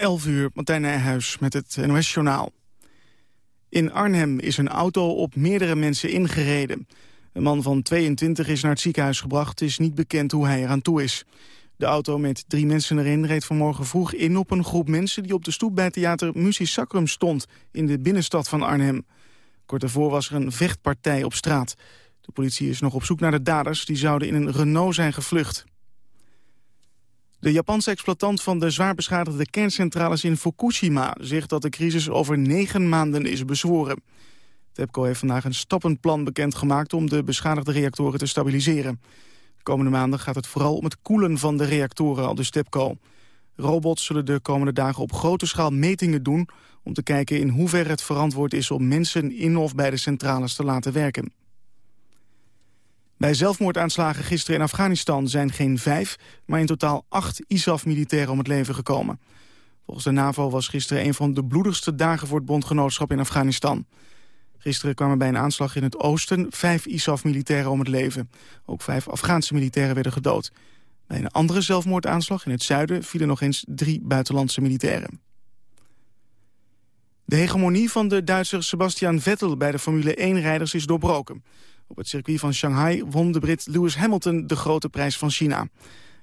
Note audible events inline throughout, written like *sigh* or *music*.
11 uur, Martijn Nijhuis met het NOS-journaal. In Arnhem is een auto op meerdere mensen ingereden. Een man van 22 is naar het ziekenhuis gebracht. Het is niet bekend hoe hij eraan toe is. De auto met drie mensen erin reed vanmorgen vroeg in op een groep mensen... die op de stoep bij theater Musicacrum stond in de binnenstad van Arnhem. Kort daarvoor was er een vechtpartij op straat. De politie is nog op zoek naar de daders. Die zouden in een Renault zijn gevlucht. De Japanse exploitant van de zwaar beschadigde kerncentrales in Fukushima... zegt dat de crisis over negen maanden is bezworen. TEPCO heeft vandaag een stappenplan bekendgemaakt... om de beschadigde reactoren te stabiliseren. De komende maanden gaat het vooral om het koelen van de reactoren, al dus TEPCO. Robots zullen de komende dagen op grote schaal metingen doen... om te kijken in hoeverre het verantwoord is om mensen in of bij de centrales te laten werken. Bij zelfmoordaanslagen gisteren in Afghanistan zijn geen vijf... maar in totaal acht ISAF-militairen om het leven gekomen. Volgens de NAVO was gisteren een van de bloedigste dagen... voor het bondgenootschap in Afghanistan. Gisteren kwamen bij een aanslag in het oosten vijf ISAF-militairen om het leven. Ook vijf Afghaanse militairen werden gedood. Bij een andere zelfmoordaanslag in het zuiden vielen nog eens drie buitenlandse militairen. De hegemonie van de Duitser Sebastian Vettel bij de Formule 1-rijders is doorbroken. Op het circuit van Shanghai won de Brit Lewis Hamilton de grote prijs van China.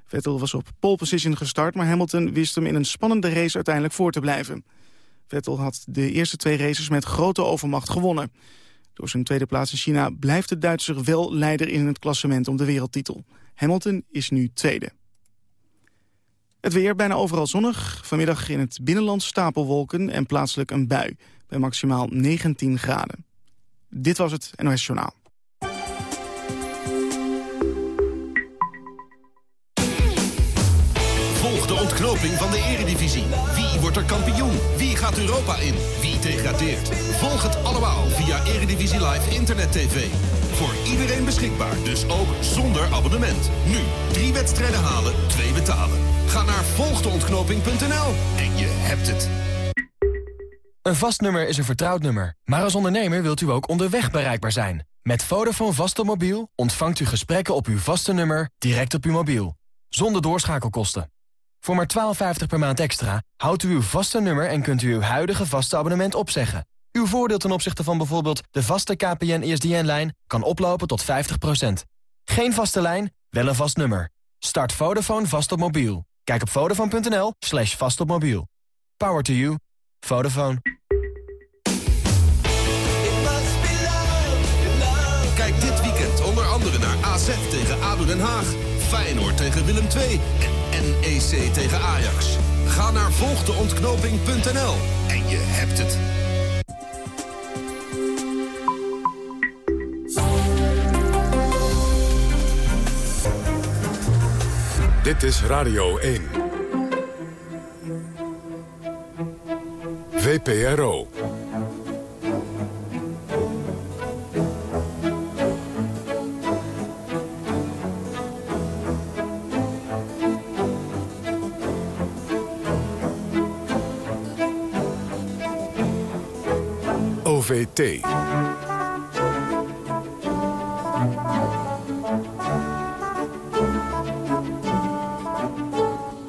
Vettel was op pole position gestart, maar Hamilton wist hem in een spannende race uiteindelijk voor te blijven. Vettel had de eerste twee races met grote overmacht gewonnen. Door zijn tweede plaats in China blijft de Duitser wel leider in het klassement om de wereldtitel. Hamilton is nu tweede. Het weer bijna overal zonnig. Vanmiddag in het binnenland stapelwolken en plaatselijk een bui. Bij maximaal 19 graden. Dit was het NOS Journaal. Ontknoping van de eredivisie. Wie wordt er kampioen? Wie gaat Europa in? Wie degradeert? Volg het allemaal via Eredivisie Live Internet TV. Voor iedereen beschikbaar, dus ook zonder abonnement. Nu, drie wedstrijden halen, twee betalen. Ga naar volgdeontknoping.nl en je hebt het. Een vast nummer is een vertrouwd nummer. Maar als ondernemer wilt u ook onderweg bereikbaar zijn. Met Vodafone vaste mobiel ontvangt u gesprekken op uw vaste nummer direct op uw mobiel. Zonder doorschakelkosten. Voor maar 12,50 per maand extra houdt u uw vaste nummer en kunt u uw huidige vaste abonnement opzeggen. Uw voordeel ten opzichte van bijvoorbeeld de vaste KPN-ESDN-lijn kan oplopen tot 50%. Geen vaste lijn, wel een vast nummer. Start Vodafone vast op mobiel. Kijk op vodafone.nl slash vast op mobiel. Power to you. Vodafone. Kijk dit weekend onder andere naar AZ tegen ADO Den Haag. Feyenoord tegen Willem II NEC tegen Ajax. Ga naar volgdeontknoping.nl en je hebt het. Dit is Radio 1. VPRO.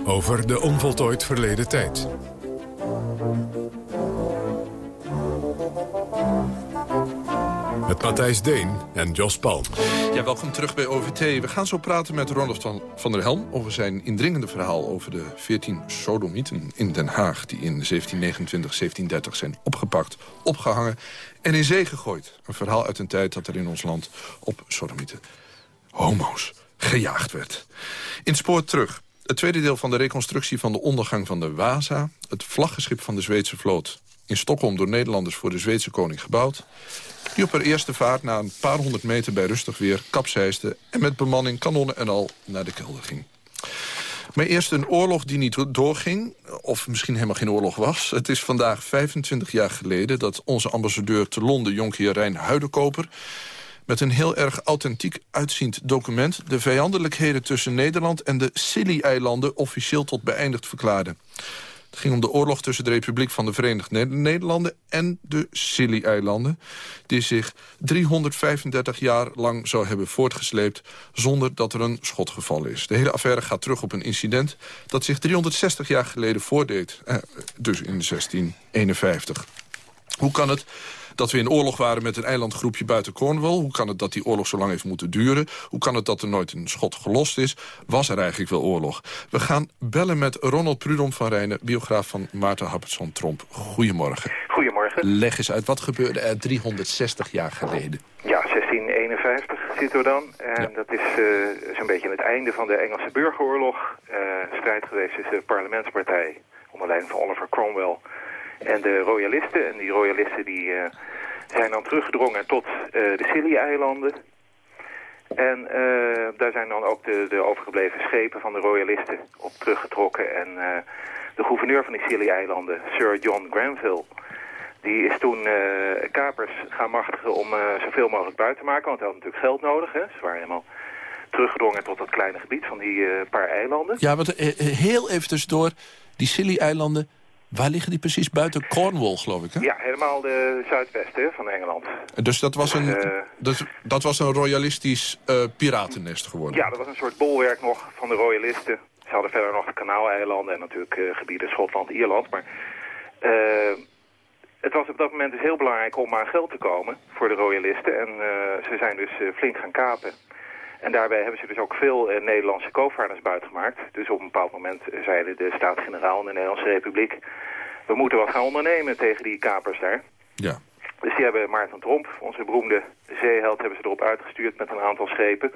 Over de onvoltooid verleden tijd. Met Matthijs Deen en Jos Palm. Ja, welkom terug bij OVT. We gaan zo praten met Ronald van, der Helm... over zijn indringende verhaal over de 14 sodomieten in Den Haag... die in 1729, 1730 zijn opgepakt, opgehangen en in zee gegooid. Een verhaal uit een tijd dat er in ons land op sodomieten, homo's, gejaagd werd. In het spoor terug. Het tweede deel van de reconstructie van de ondergang van de Waza... het vlaggenschip van de Zweedse vloot in Stockholm door Nederlanders voor de Zweedse koning gebouwd... die op haar eerste vaart na een paar honderd meter bij rustig weer kapseisde... en met bemanning, kanonnen en al naar de kelder ging. Maar eerst een oorlog die niet doorging, of misschien helemaal geen oorlog was. Het is vandaag 25 jaar geleden dat onze ambassadeur te Londen... jonkheer Rijn Huidenkoper met een heel erg authentiek uitziend document... de vijandelijkheden tussen Nederland en de Scilly-eilanden... officieel tot beëindigd verklaarde. Het ging om de oorlog tussen de Republiek van de Verenigde Nederlanden... en de Scilly-eilanden, die zich 335 jaar lang zou hebben voortgesleept... zonder dat er een schotgeval is. De hele affaire gaat terug op een incident dat zich 360 jaar geleden voordeed. Eh, dus in 1651. Hoe kan het dat we in oorlog waren met een eilandgroepje buiten Cornwall? Hoe kan het dat die oorlog zo lang heeft moeten duren? Hoe kan het dat er nooit een schot gelost is? Was er eigenlijk wel oorlog? We gaan bellen met Ronald Prudom van Rijnen, biograaf van Maarten Happertson-Tromp. Goedemorgen. Goedemorgen. Leg eens uit, wat gebeurde er 360 jaar geleden? Ja, 1651 zitten we dan. En dat is uh, zo'n beetje het einde van de Engelse burgeroorlog. Uh, strijd geweest tussen de parlementspartij onder leiding van Oliver Cromwell en de royalisten. En die royalisten die, uh, zijn dan teruggedrongen tot uh, de Scilly-eilanden. En uh, daar zijn dan ook de, de, overgebleven schepen van de royalisten op teruggetrokken. En de gouverneur van die Scilly-eilanden, Sir John Granville... die is toen kapers gaan machtigen om zoveel mogelijk buiten te maken. Want hij had natuurlijk geld nodig. Hè. Ze waren helemaal teruggedrongen tot dat kleine gebied van die paar eilanden. Ja, want heel even tussendoor, die Scilly-eilanden Waar liggen die precies? Buiten Cornwall, geloof ik, hè? Ja, helemaal de zuidwesten van Engeland. Dus dat was een, uh, dus, dat was een royalistisch uh, piratennest geworden? Ja, dat was een soort bolwerk nog van de royalisten. Ze hadden verder nog de Kanaaleilanden en natuurlijk uh, gebieden Schotland, Ierland. Maar het was op dat moment dus heel belangrijk om aan geld te komen voor de royalisten. En ze zijn dus flink gaan kapen. En daarbij hebben ze dus ook veel eh, Nederlandse koopvaarders buitgemaakt. Dus op een bepaald moment zeiden de Staten-Generaal en de Nederlandse Republiek... we moeten wat gaan ondernemen tegen die kapers daar. Ja. Dus die hebben Maarten Tromp, onze beroemde zeeheld, hebben ze erop uitgestuurd met een aantal schepen.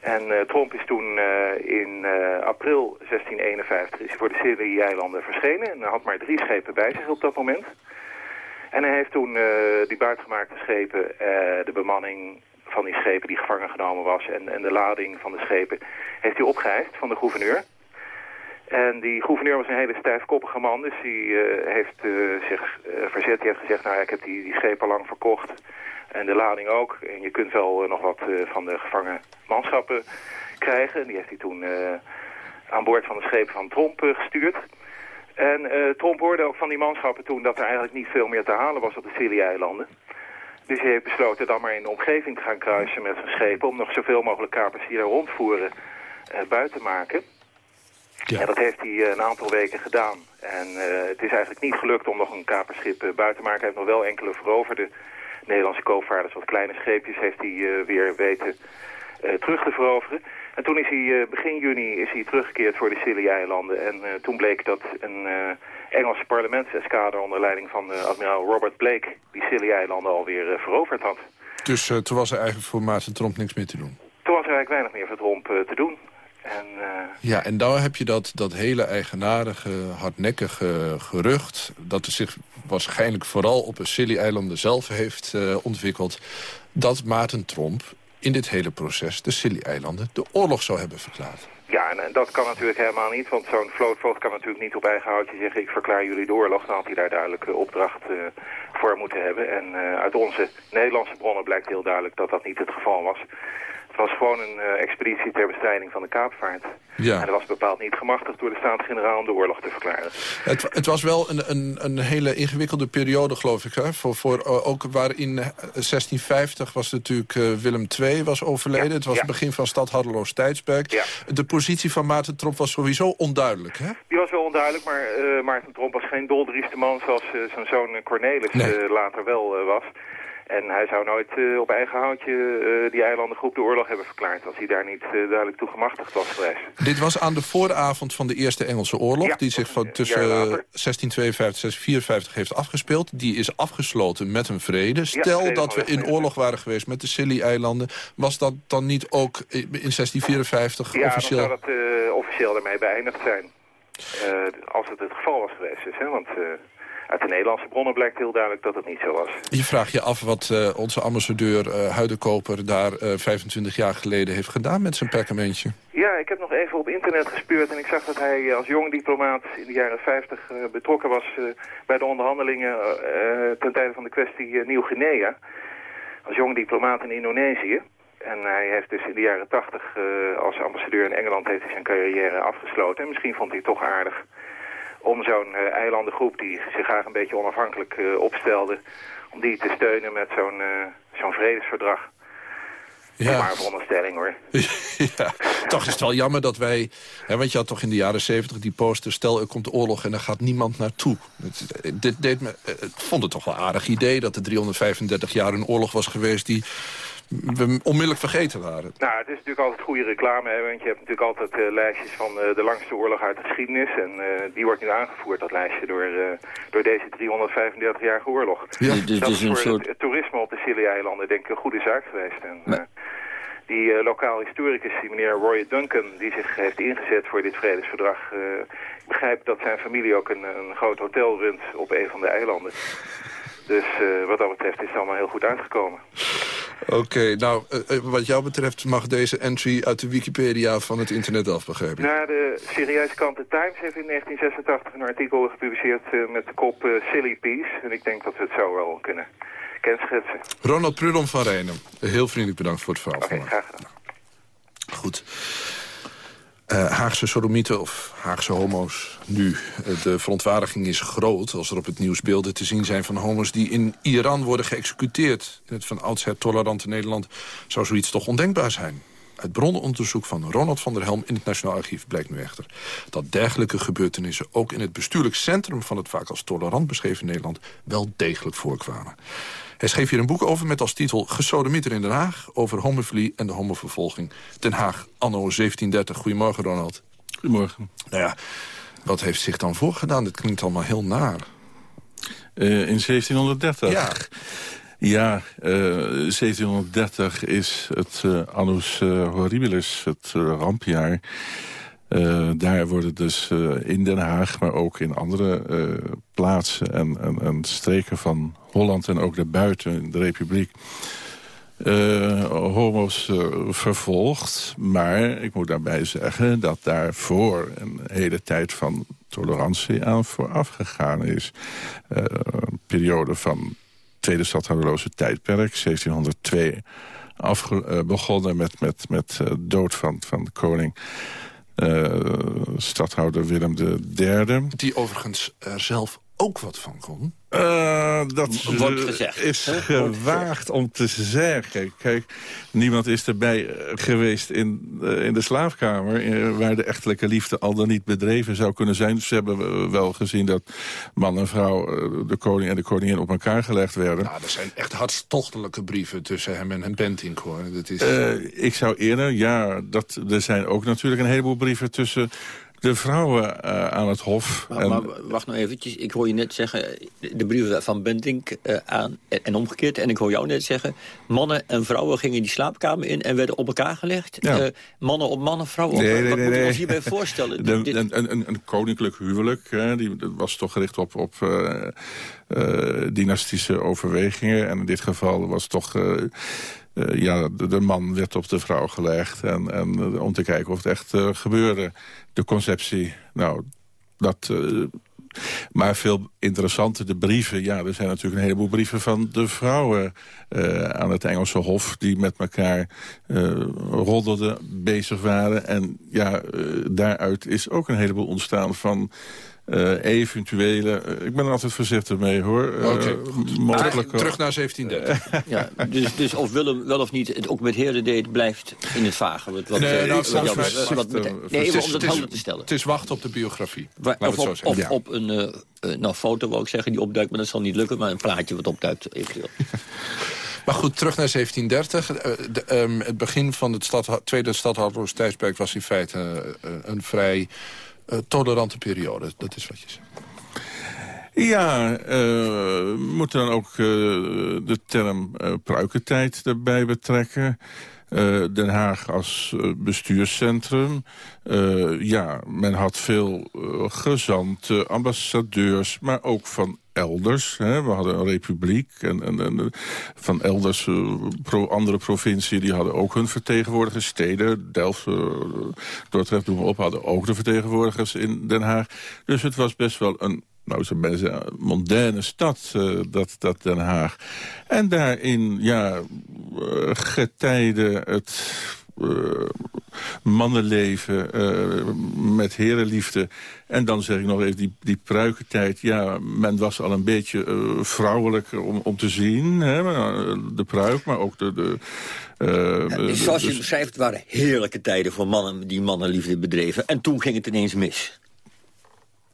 En uh, Tromp is toen uh, in uh, april 1651 is voor de Scilly-eilanden verschenen. En hij had maar drie schepen bij zich op dat moment. En hij heeft toen die buitgemaakte schepen, de bemanning van die schepen die gevangen genomen was en, en de lading van de schepen heeft hij opgeëist van de gouverneur. En die gouverneur was een hele stijfkoppige man, dus die uh, heeft uh, zich uh, verzet. Die heeft gezegd, nou ik heb die, die schepen lang verkocht en de lading ook. En je kunt wel nog wat van de gevangen manschappen krijgen. En die heeft hij toen aan boord van de schepen van Tromp gestuurd. En Tromp hoorde ook van die manschappen toen dat er eigenlijk niet veel meer te halen was op de Scilly-eilanden. Dus hij heeft besloten dan maar in de omgeving te gaan kruisen met zijn schepen... om nog zoveel mogelijk kapers die daar rondvoeren uh, buiten te maken. Ja. En dat heeft hij uh, een aantal weken gedaan. En uh, het is eigenlijk niet gelukt om nog een kaperschip buiten te maken. Hij heeft nog wel enkele veroverde Nederlandse koopvaarders. Wat kleine scheepjes heeft hij weer weten terug te veroveren. En toen is hij begin juni is hij teruggekeerd voor de Scilly-eilanden. En toen bleek dat een Engelse parlementseskade onder leiding van uh, admiraal Robert Blake... die Scilly-eilanden alweer uh, veroverd had. Dus uh, toen was er eigenlijk voor Maarten Tromp niks meer te doen? Toen was er eigenlijk weinig meer voor Tromp te doen. En, ja, en dan heb je dat, dat hele eigenaardige, hardnekkige gerucht... dat er zich waarschijnlijk vooral op de Scilly-eilanden zelf heeft ontwikkeld... dat Maarten Tromp in dit hele proces de Scilly-eilanden de oorlog zou hebben verklaard. Ja, en, dat kan natuurlijk helemaal niet, want zo'n vlootvoogd kan natuurlijk niet op eigen houtje zeggen... ik verklaar jullie de oorlog, dan had hij daar duidelijk opdracht uh, voor moeten hebben. En uh, uit onze Nederlandse bronnen blijkt heel duidelijk dat dat niet het geval was. Het was gewoon een uh, expeditie ter bestrijding van de kaapvaart. Ja. En dat was bepaald niet gemachtigd door de Staten-Generaal om de oorlog te verklaren. Het, het was wel een, een, een, hele ingewikkelde periode, geloof ik. Hè? Voor, voor, uh, ook waarin 1650 was natuurlijk uh, Willem II was overleden. Ja. Het was ja. het begin van stadhaddeloos tijdsperk. Ja. De positie van Maarten Tromp was sowieso onduidelijk, hè? Die was wel onduidelijk, maar Maarten Tromp was geen doldrieste man... zoals zijn zoon Cornelis nee. later wel was. En hij zou nooit uh, op eigen houtje uh, die eilandengroep de oorlog hebben verklaard... als hij daar niet uh, duidelijk toe gemachtigd was geweest. Dit was aan de vooravond van de Eerste Engelse Oorlog... Ja, die zich van tussen 1652 en 1654 heeft afgespeeld. Die is afgesloten met een vrede. Stel ja, dat we in oorlog waren geweest met de Scilly-eilanden... was dat dan niet ook in 1654 ja, officieel... Ja, dan zou dat officieel ermee beëindigd zijn. als het het geval was geweest. Dus, hè? Want uit de Nederlandse bronnen blijkt heel duidelijk dat het niet zo was. Je vraagt je af wat uh, onze ambassadeur uh, Huidenkoper daar uh, eh, 25 jaar geleden heeft gedaan met zijn perkamentje. Ja, ik heb nog even op internet gespeurd en ik zag dat hij als jong diplomaat in de jaren 50 betrokken was bij de onderhandelingen ten tijde van de kwestie Nieuw-Guinea. Als jong diplomaat in Indonesië. En hij heeft dus in de jaren 80 als ambassadeur in Engeland heeft hij zijn carrière afgesloten. En misschien vond hij het toch aardig om zo'n eilandengroep die zich graag een beetje onafhankelijk opstelde... om die te steunen met zo'n zo'n vredesverdrag. Ja. Maar een veronderstelling hoor. *laughs* ja, toch is het wel jammer dat wij... Hè, want je had toch in de jaren zeventig die poster... stel er komt oorlog en er gaat niemand naartoe. Dit deed me, ik vond het toch wel een aardig idee... dat er 335 jaar een oorlog was geweest... die we onmiddellijk vergeten waren. Nou, het is natuurlijk altijd goede reclame, hè, want je hebt natuurlijk altijd uh, lijstjes van uh, de langste oorlog uit de geschiedenis. En uh, die wordt nu aangevoerd, dat lijstje, door, door deze 335-jarige oorlog. Ja. Dus, dat is voor soort... het, toerisme op de Scilly-eilanden denk ik een goede zaak geweest. En, die uh, lokaal historicus, die meneer Roy Duncan, die zich heeft ingezet voor dit vredesverdrag. Uh, ik begrijp dat zijn familie ook een, een groot hotel runt op een van de eilanden. Dus uh, wat dat betreft is het allemaal heel goed uitgekomen. Oké, nou, wat jou betreft mag deze entry uit de Wikipedia van het internet af, begrijp Nou, de serieuze kant Times heeft in 1986 een artikel gepubliceerd met de kop Silly Peace. En ik denk dat we het zo wel kunnen kenschetsen. Ronald Prudom van Rijnen, heel vriendelijk bedankt voor het verhaal. Oké, okay, graag gedaan. Goed. Uh, Haagse sodomieten of Haagse homo's nu. De verontwaardiging is groot als er op het nieuws beelden te zien zijn van homo's... die in Iran worden geëxecuteerd. In het van oudsher tolerante Nederland zou zoiets toch ondenkbaar zijn. Uit bronnenonderzoek van Ronald van der Helm in het Nationaal Archief blijkt nu echter... dat dergelijke gebeurtenissen ook in het bestuurlijk centrum... van het vaak als tolerant beschreven Nederland wel degelijk voorkwamen. Hij schreef hier een boek over met als titel Gesodemieter in Den Haag... over homofilie en de homovervolging. Den Haag, anno 1730. Goedemorgen, Ronald. Goedemorgen. Nou ja, wat heeft zich dan voorgedaan? Dit klinkt allemaal heel naar. Uh, in 1730? Ja. Ja, uh, eh, 1730 is het uh, annus horribilis, het rampjaar. Daar worden dus in Den Haag, maar ook in andere plaatsen en, en, en, streken van Holland en ook daarbuiten in de Republiek homo's vervolgd. Maar ik moet daarbij zeggen dat daarvoor een hele tijd van tolerantie aan vooraf gegaan is. een periode van Tweede Stadhouderloze tijdperk, 1702, afge begonnen met, met, met dood van, van koning... Uh, stadhouder Willem III. Die overigens er zelf ook wat van kon. Uh, dat gezegd, is gewaagd om te zeggen. Kijk, niemand is erbij eh, geweest in, uh, in de slaafkamer... waar de echtelijke liefde al dan niet bedreven zou kunnen zijn. Ze hebben wel gezien dat man en vrouw, de koning en de koningin... op elkaar gelegd werden. Ja, er zijn echt hartstochtelijke brieven tussen hem en Bentink, hoor. Dat is... ik zou eerder, ja, dat, er zijn ook natuurlijk een heleboel brieven tussen de vrouwen uh, aan het hof. Maar, maar, wacht nou eventjes, ik hoor je net zeggen... de brieven van Bentink uh, aan en omgekeerd. En ik hoor jou net zeggen... mannen en vrouwen gingen die slaapkamer in en werden op elkaar gelegd. Ja. Uh, mannen op mannen, vrouwen op... Nee, nee, wat moeten we ons hierbij *laughs* voorstellen? De, dit... een, een, een, koninklijk huwelijk, hè, die was toch gericht op... op dynastische overwegingen. En in dit geval was toch uh, ja, de, man werd op de vrouw gelegd. En, en uh, om te kijken of het echt uh, gebeurde. De conceptie, nou, dat... maar veel interessanter, de brieven. Ja, er zijn natuurlijk een heleboel brieven van de vrouwen aan het Engelse Hof... die met elkaar roddelden, bezig waren. En ja, daaruit is ook een heleboel ontstaan van uh, eventuele... Uh, ik ben er altijd voorzichtig mee, hoor. Uh, mogelijke... terug naar 1730. ja, dus, dus of Willem wel of niet het ook met heren deed, blijft in het vage. Wat, wat, nee, nou, wat, wat, wat, nee, even om dat helder te stellen. Het is wachten op de biografie. Of, op, of ja. op een nou, foto, wou ik zeggen, die opduikt. Maar dat zal niet lukken, maar een plaatje wat opduikt eventueel. *laughs* Maar goed, terug naar 1730. De, um, het begin van het stad, tweede stadhoudeloos tijdperk was in feite uh, een vrij tolerante periode. Dat is wat je zegt. Ja, uh, moeten dan ook uh, de term uh, pruikentijd erbij betrekken. Den Haag als bestuurscentrum. ja, men had veel gezanten, ambassadeurs, maar ook van elders. Hè. We hadden een republiek en, en, van elders, uh, pro, andere provincie... die hadden ook hun vertegenwoordigers. Steden, Delft, uh, Dordrecht, we op, hadden ook de vertegenwoordigers in Den Haag. Dus het was best wel een nou, ze zeggen, een moderne stad, uh, dat, dat Den Haag. En daarin, ja, getijden het mannenleven met herenliefde. En dan zeg ik nog even die, die pruikentijd. Ja, men was al een beetje vrouwelijk om, om te zien. Hè? De pruik, maar ook de... de ja, zoals je beschrijft, het waren heerlijke tijden voor mannen die mannenliefde bedreven. En toen ging het ineens mis.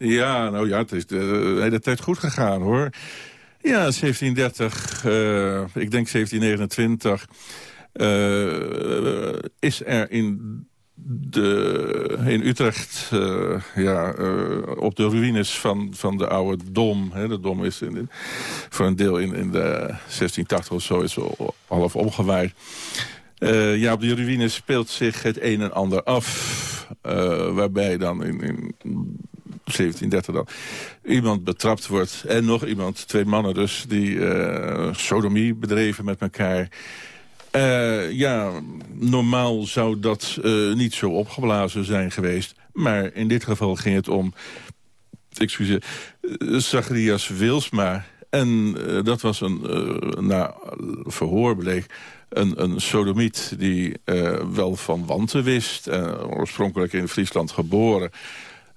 Ja, nou ja, het is de hele tijd goed gegaan, hoor. Ja, 1730, uh, eh, ik denk 1729... Uh, is er in, de, in Utrecht uh, ja, uh, op de ruïnes van, van de oude Dom... Hè, de Dom is in, voor een deel in, in de 1680 of zo is half omgewaaid... ja, op die ruïnes speelt zich het een en ander af. waarbij dan in, in 1730 dan, iemand betrapt wordt. En nog iemand, twee mannen dus, die sodomie bedreven met elkaar. Uh, ja, normaal zou dat uh, niet zo opgeblazen zijn geweest. Maar in dit geval ging het om, excuseer, Zacharias Wilsma. En dat was een, na verhoor bleek, een, een sodomiet die wel van wanten wist. oorspronkelijk in Friesland geboren.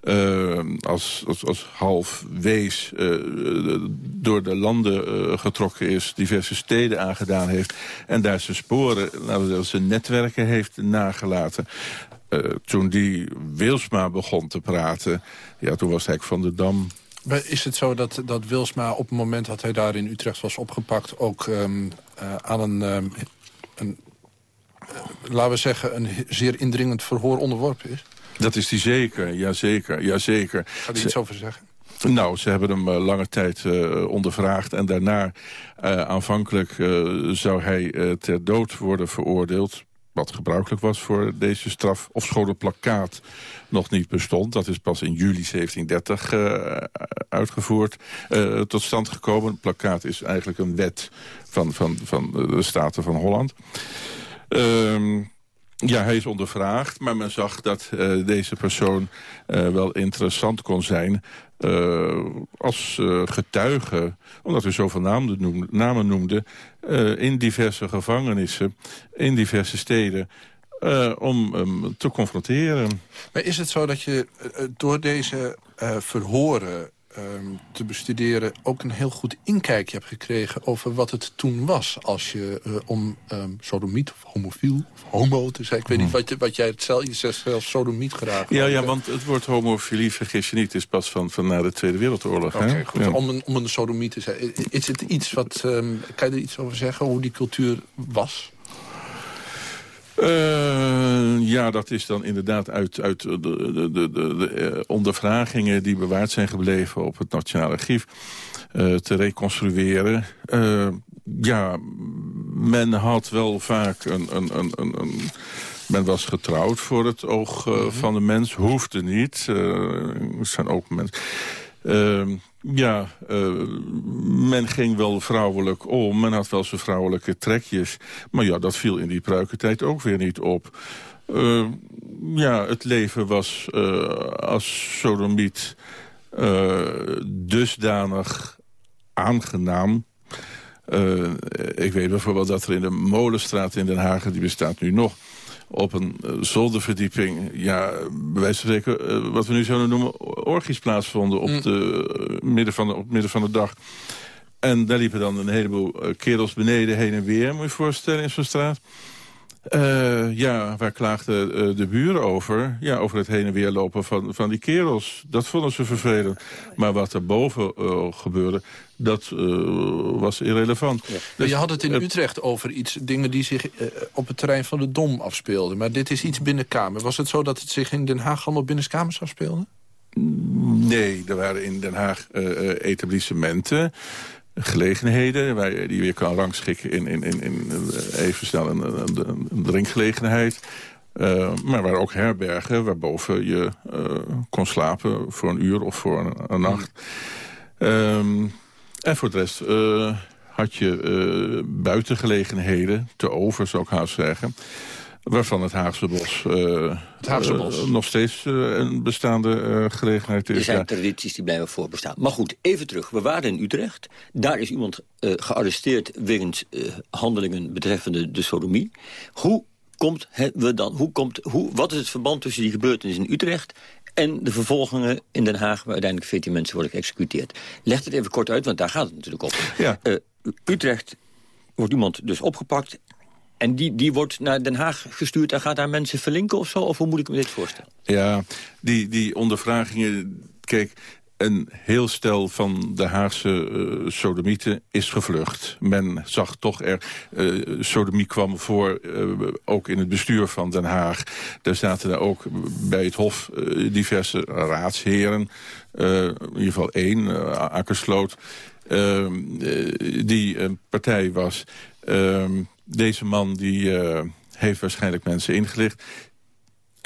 Uh, als, als, als half wees uh, door de landen uh, getrokken is, diverse steden aangedaan heeft... en daar zijn sporen, laten we zijn netwerken heeft nagelaten. toen die Wilsma begon te praten, ja, toen was hij van de Dam... Is het zo dat, dat Wilsma op het moment dat hij daar in Utrecht was opgepakt... ook um, aan een, um, een laten we zeggen, een zeer indringend verhoor onderworpen is? Dat is die zeker, jazeker, jazeker. Kan je iets over zeggen? Nou, ze hebben hem uh, lange tijd uh, ondervraagd. En daarna, uh, aanvankelijk, zou hij ter dood worden veroordeeld. Wat gebruikelijk was voor deze straf. Of plakkaat nog niet bestond. Dat is pas in juli 1730 uitgevoerd, tot stand gekomen. Het plakkaat is eigenlijk een wet van, van, van de Staten van Holland. Ehm ja, hij is ondervraagd, maar men zag dat uh, deze persoon uh, wel interessant kon zijn... Uh, als getuige, omdat hij zoveel namen noemde, namen noemde in diverse gevangenissen, in diverse steden... om te confronteren. Maar is het zo dat je door deze verhoren Ehm, te bestuderen... ook een heel goed inkijkje hebt gekregen over wat het toen was... als je uh, om um, sodomiet of homofiel of homo te zeggen... ik weet niet hmm. wat, je, wat jij het zelf, je zegt zelf sodomiet graag. Ja, ja, want het woord homofilie, vergis je niet... is pas van, van na de Tweede Wereldoorlog. Oké, goed. Om, een, om een sodomiet te zeggen. Is het iets wat... Um, kan je er iets over zeggen, hoe die cultuur was? Uh, ja, dat is dan inderdaad uit, uit de, de, de, de, eh, ondervragingen die bewaard zijn gebleven op het Nationaal Archief uh, te reconstrueren. Uh, ja, men had wel vaak een, een, een, een, men was getrouwd voor het oog uh, van de mens, hoefde niet. er zijn ook mensen... Ehm, ja, uh, men ging wel vrouwelijk om. Men had wel zijn vrouwelijke trekjes. Maar ja, dat viel in die pruikentijd ook weer niet op. Uh, ja, het leven was uh, als sodomiet dusdanig aangenaam. ik weet bijvoorbeeld dat er in de Molenstraat in Den Haag... die bestaat nu nog op een uh, zolderverdieping... ja, bij wijze van spreken, uh, wat we nu zouden noemen... orgies plaatsvonden op, mm. de, uh, midden van de, op midden van de dag. En daar liepen dan een heleboel kerels beneden heen en weer... moet je je voorstellen, in zo'n straat. Uh, ja, waar klaagden uh, de buren over? Ja, over het heen en weer lopen van, van die kerels. Dat vonden ze vervelend. Maar wat er boven uh, gebeurde, dat was irrelevant. Ja. Dus, je had het in Utrecht over iets, dingen die zich op het terrein van de Dom afspeelden. Maar dit is iets binnenkamer. Was het zo dat het zich in Den Haag allemaal binnenkamers afspeelde? Nee, er waren in Den Haag etablissementen gelegenheden... Waar die weer kan rangschikken in, in, in, in eh, even snel een, een, een drinkgelegenheid. Uh, maar waar ook herbergen waarboven je uh, kon slapen voor een uur of voor een, nacht. Um, en voor de rest had je buitengelegenheden, te over zou ik haast zeggen... Waarvan het Haagse Bos, uh, het Haagse eh, nog steeds uh, een bestaande gelegenheid is. Er zijn tradities die blijven voorbestaan. Maar goed, even terug. We waren in Utrecht. Daar is iemand gearresteerd wegens handelingen betreffende de sodomie. Hoe komt we dan, hoe komt, hoe, wat is het verband tussen die gebeurtenis in Utrecht en de vervolgingen in Den Haag... waar uiteindelijk 14 mensen worden geëxecuteerd. Leg het even kort uit, want daar gaat het natuurlijk op. Ja. Uh, Utrecht wordt iemand dus opgepakt... En die, die wordt naar Den Haag gestuurd en gaat daar mensen verlinken of zo? Of hoe moet ik me dit voorstellen? Ja, die, die ondervragingen... Kijk, een heel stel van de Haagse uh, sodomieten is gevlucht. Men zag toch er... Uh, sodemie kwam voor, uh, ook in het bestuur van Den Haag. Er zaten daar ook bij het Hof diverse raadsheren. in ieder geval één, Akkersloot. Die een partij was. Ehm, deze man die heeft waarschijnlijk mensen ingelicht.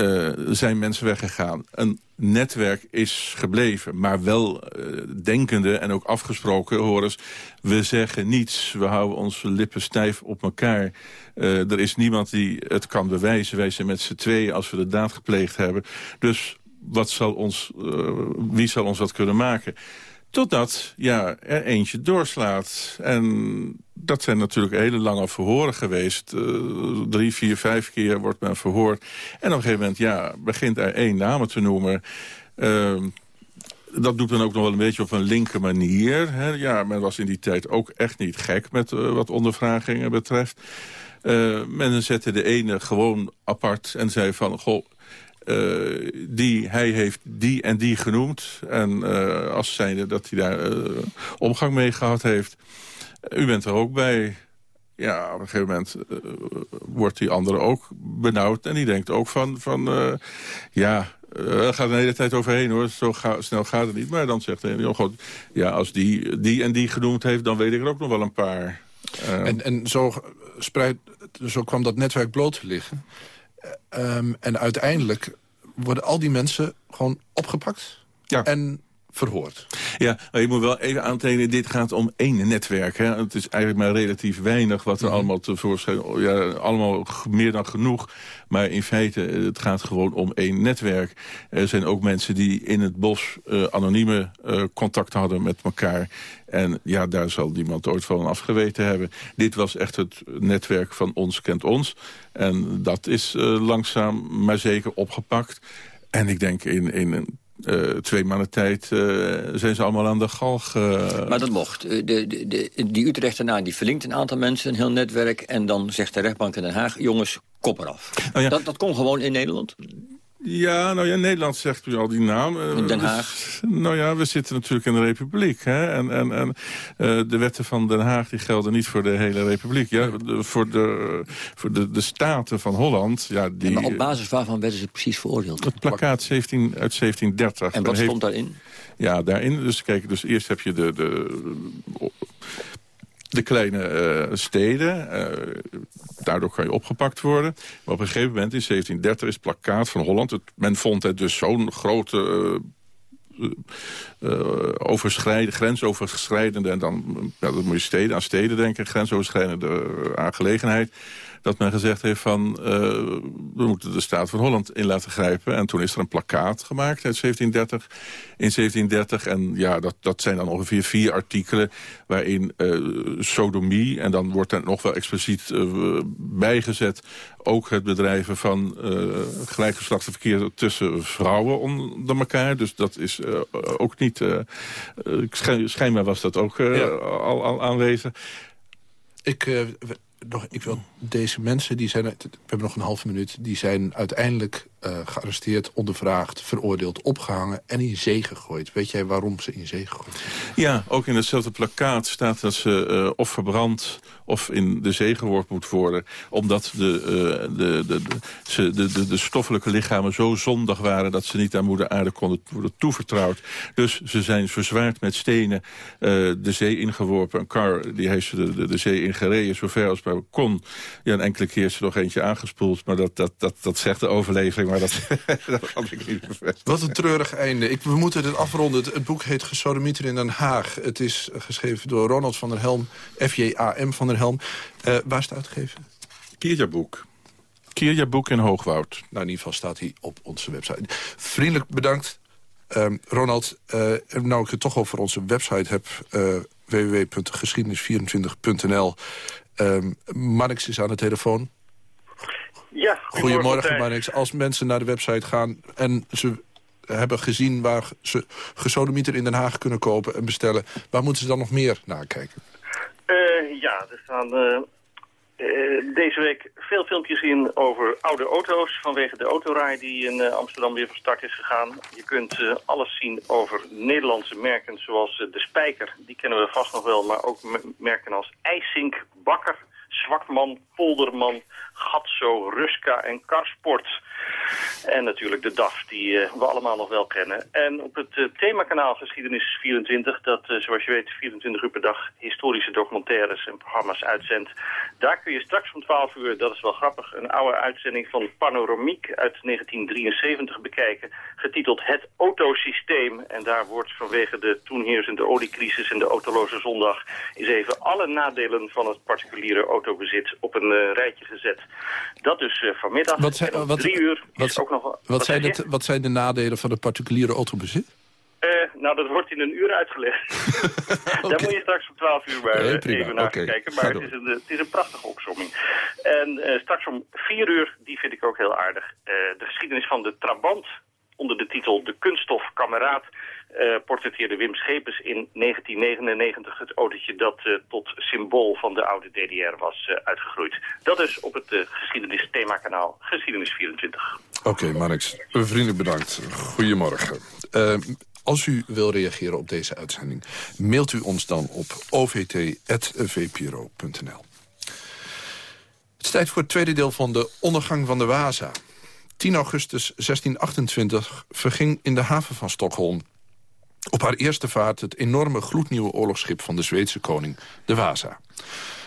Uh, zijn mensen weggegaan. Een netwerk is gebleven, maar wel uh, denkende en ook afgesproken. Horus, we zeggen niets, we houden onze lippen stijf op elkaar. Er is niemand die het kan bewijzen. Wij zijn met z'n tweeën als we de daad gepleegd hebben. Dus wat zal ons, wie zal ons wat kunnen maken? Totdat ja, er eentje doorslaat. En dat zijn natuurlijk hele lange verhoren geweest. Uh, drie, vier, vijf keer wordt men verhoord. En op een gegeven moment ja, begint er één naam te noemen. Uh, dat doet men ook nog wel een beetje op een linker manier. Hè. Ja, men was in die tijd ook echt niet gek met uh, wat ondervragingen betreft. Uh, men zette de ene gewoon apart en zei van... Goh, uh, die, hij heeft die en die genoemd. En uh, als zijnde dat hij daar uh, omgang mee gehad heeft. U bent er ook bij. Ja, op een gegeven moment wordt die andere ook benauwd. En die denkt ook van, van ja, er gaat een hele tijd overheen hoor. Zo snel gaat het niet. Maar dan zegt hij, oh God, ja, als die, die en die genoemd heeft... dan weet ik er ook nog wel een paar. en, en zo, spreid, zo kwam dat netwerk bloot te liggen. Um, en uiteindelijk worden al die mensen gewoon opgepakt ja. en verhoord. Ja, maar je moet wel even aantekenen, dit gaat om één netwerk. Hè? Het is eigenlijk maar relatief weinig wat er mm -hmm. allemaal tevoorschijn... Ja, allemaal meer dan genoeg. Maar in feite, het gaat gewoon om één netwerk. Er zijn ook mensen die in het bos uh, anonieme uh, contact hadden met elkaar. En ja, daar zal niemand ooit van afgeweten hebben. Dit was echt het netwerk van ons kent ons. En dat is uh, langzaam maar zeker opgepakt. En ik denk in, in uh, twee maanden tijd uh, zijn ze allemaal aan de galg. Uh... Maar dat mocht. De, de, de, die Utrechtenaar die verlinkt een aantal mensen, een heel netwerk... en dan zegt de rechtbank in Den Haag, jongens, kop eraf. Nou ja. dat, dat kon gewoon in Nederland? Ja, nou ja, Nederland zegt u al die naam. In Den Haag? nou ja, we zitten natuurlijk in de Republiek. Hè? En, en, en uh, de wetten van Den Haag die gelden niet voor de hele Republiek. Ja? Voor de, voor de, de staten van Holland. Ja, die, ja, maar op basis waarvan werden ze precies veroordeeld? Het plakkaat 17, uit 1730. En wat stond daarin? Ja, daarin. Dus kijk, dus eerst heb je de, de de kleine uh, steden. Uh, daardoor kan je opgepakt worden. Maar op een gegeven moment in 1730 is plakkaat van Holland. Het, men vond het dus zo'n grote... Uh, overschrijden, grensoverschrijdende... en dan ja, moet je steden, aan steden denken... grensoverschrijdende aangelegenheid dat men gezegd heeft van... Uh, we moeten de staat van Holland in laten grijpen. En toen is er een plakkaat gemaakt uit 1730, in 1730. En ja, dat, dat zijn dan ongeveer vier artikelen waarin uh, sodomie... en dan wordt er nog wel expliciet uh, bijgezet... ook het bedrijven van gelijkgeslachtenverkeer tussen vrouwen onder elkaar. Dus dat is ook niet... schijnbaar was dat ook ja. al, al aanwezig. Ik nog, ik wil deze mensen, die zijn, we hebben nog een halve minuut... die zijn uiteindelijk uh, gearresteerd, ondervraagd, veroordeeld, opgehangen... en in zee gegooid. Weet jij waarom ze in zee gegooid? Ja, ook in hetzelfde plakkaat staat dat ze uh, of verbrand of in de zee geworpen moet worden. Omdat de, de, de, de, de, de, de, stoffelijke lichamen zo zondig waren... dat ze niet aan moeder aarde konden worden toevertrouwd. Dus ze zijn verzwaard met stenen de zee ingeworpen. Een kar die heeft ze de, de, de zee ingereden, zover als maar kon. Ja, een enkele keer is er nog eentje aangespoeld. Maar dat, dat, dat, dat zegt de overlevering. Maar dat, *laughs* dat kan ik niet bevestigen. Wat een treurig einde. Ik, we moeten dit afronden. Het, het boek heet Gesodemieter in Den Haag. Het is geschreven door Ronald van der Helm. F-J-A-M van der Helm. Uh, waar is het uitgegeven? Kierjaboek. Kierjaboek in Hoogwoud. Nou, in ieder geval staat hij op onze website. Vriendelijk bedankt. Um, Ronald, uh, nou ik het toch over onze website heb... Uh, www.geschiedenis24.nl. Um, Marnix is aan de telefoon. Goedemorgen, Marnix. Als mensen naar de website gaan en ze hebben gezien waar ze gesodemieter in Den Haag kunnen kopen en bestellen... waar moeten ze dan nog meer naar kijken? Uh, ja, er staan uh, deze week veel filmpjes in over oude auto's... vanwege de autorij die in Amsterdam weer van start is gegaan. Je kunt alles zien over Nederlandse merken zoals de Spijker. Die kennen we vast nog wel, maar ook merken als IJsink, Bakker... Zwakman, Polderman, Gatso, Ruska en Karsport. En natuurlijk de DAF, die uh, we allemaal nog wel kennen. En op het uh, themakanaal Geschiedenis 24, dat uh, zoals je weet 24 uur per dag historische documentaires en programma's uitzendt. Daar kun je straks om 12 uur, dat is wel grappig, een oude uitzending van Panoramiek uit 1973 bekijken. Getiteld Het Autosysteem. En daar wordt vanwege de toen heersende oliecrisis en de autoloze zondag eens even alle nadelen van het particuliere autobezit op een rijtje gezet. Dat dus vanmiddag. Wat, zijn, wat, drie uur wat, ook nog, wat, wat, zijn het, wat zijn de nadelen van het particuliere autobezit? Uh, nou, dat wordt in een uur uitgelegd. okay. *laughs* Daar moet je straks om 12 uur bij nee, eh, even naar okay. kijken. Maar het is, een, het is een prachtige opzomming. En uh, straks om 4 uur, die vind ik ook heel aardig. Uh, de geschiedenis van de Trabant onder de titel De Kunststof Kameraad uh, portretteerde Wim Schepens in 1999 het autootje dat uh, tot symbool van de oude DDR was uh, uitgegroeid. Dat is op het geschiedenis themakanaal Geschiedenis 24. Oké, okay. Vrienden bedankt. Goedemorgen. als u wil reageren op deze uitzending, mailt u ons dan op ovt.vpro.nl. Het is tijd voor het tweede deel van de ondergang van de Waza. 10 augustus 1628 verging in de haven van Stockholm op haar eerste vaart het enorme gloednieuwe oorlogsschip van de Zweedse koning, de Vasa.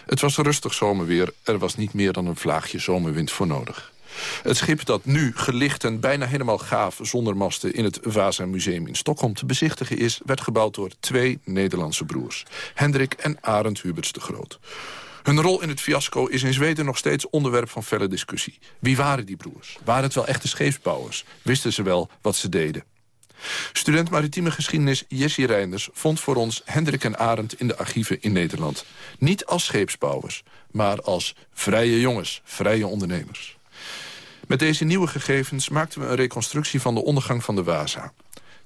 Het was rustig zomerweer, er was niet meer dan een vlaagje zomerwind voor nodig. Het schip dat nu gelicht en bijna helemaal gaaf zonder masten... in het Vasa Museum in Stockholm te bezichtigen is... werd gebouwd door twee Nederlandse broers. Hendrik en Arend Huberts de Groot. Hun rol in het fiasco is in Zweden nog steeds onderwerp van felle discussie. Wie waren die broers? Waren het wel echte scheepsbouwers? Wisten ze wel wat ze deden? Student maritieme geschiedenis Jessie Reinders vond voor ons Hendrik en Arend in de archieven in Nederland. Niet als scheepsbouwers, maar als vrije jongens, vrije ondernemers. Met deze nieuwe gegevens maakten we een reconstructie van de ondergang van de Waza.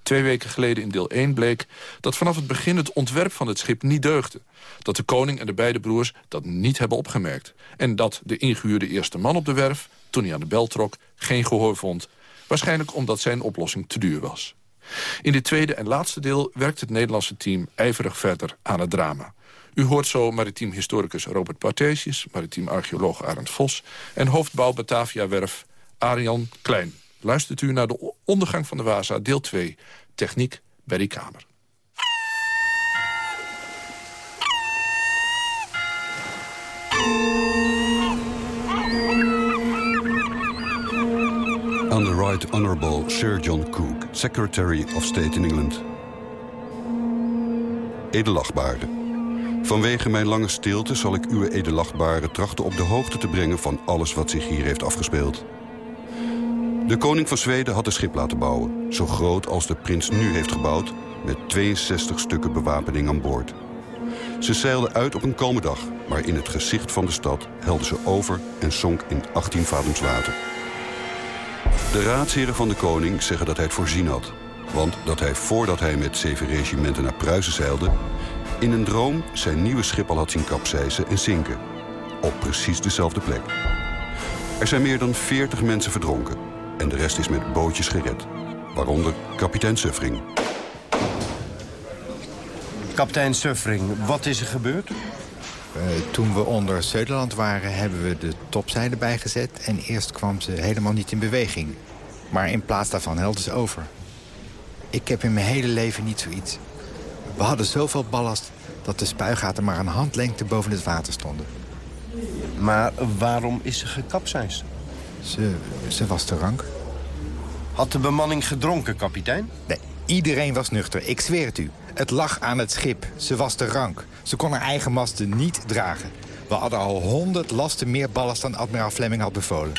Twee weken geleden in deel 1 bleek dat vanaf het begin het ontwerp van het schip niet deugde. Dat de koning en de beide broers dat niet hebben opgemerkt. En dat de ingehuurde eerste man op de werf, toen hij aan de bel trok, geen gehoor vond. Waarschijnlijk omdat zijn oplossing te duur was. In dit tweede en laatste deel werkt het Nederlandse team ijverig verder aan het drama. U hoort zo maritiem historicus Robert Partesius, maritiem archeoloog Arend Vos... en hoofdbouw Batavia-werf Arjan Klein. Luistert u naar de ondergang van de Waza, deel 2, techniek Berry Kamer. Right Honorable Sir John Cook, Secretary of State in England. Edelachtbare. Vanwege mijn lange stilte zal ik uw edelachtbare trachten op de hoogte te brengen van alles wat zich hier heeft afgespeeld. De koning van Zweden had een schip laten bouwen, zo groot als de prins nu heeft gebouwd, met 62 stukken bewapening aan boord. Ze zeilden uit op een kalme dag, maar in het gezicht van de stad helde ze over en zonk in 18 vadems water. De raadsheren van de koning zeggen dat hij het voorzien had. Want dat hij voordat hij met zeven regimenten naar Pruisen zeilde... in een droom zijn nieuwe schip al had zien kapseizen en zinken. Op precies dezelfde plek. Er zijn meer dan 40 mensen verdronken. En de rest is met bootjes gered. Waaronder kapitein Suffring. Kapitein Suffring, wat is er gebeurd? Uh, toen we onder Zuiderland waren, hebben we de topzijde bijgezet... en eerst kwam ze helemaal niet in beweging. Maar in plaats daarvan helden ze over. Ik heb in mijn hele leven niet zoiets. We hadden zoveel ballast dat de spuigaten maar een handlengte boven het water stonden. Maar waarom is ze gekapseist? Ze, ze was te rank. Had de bemanning gedronken, kapitein? Nee, iedereen was nuchter, ik zweer het u. Het lag aan het schip. Ze was te rank. Ze kon haar eigen masten niet dragen. We hadden al honderd lasten meer ballast dan admiraal Fleming had bevolen.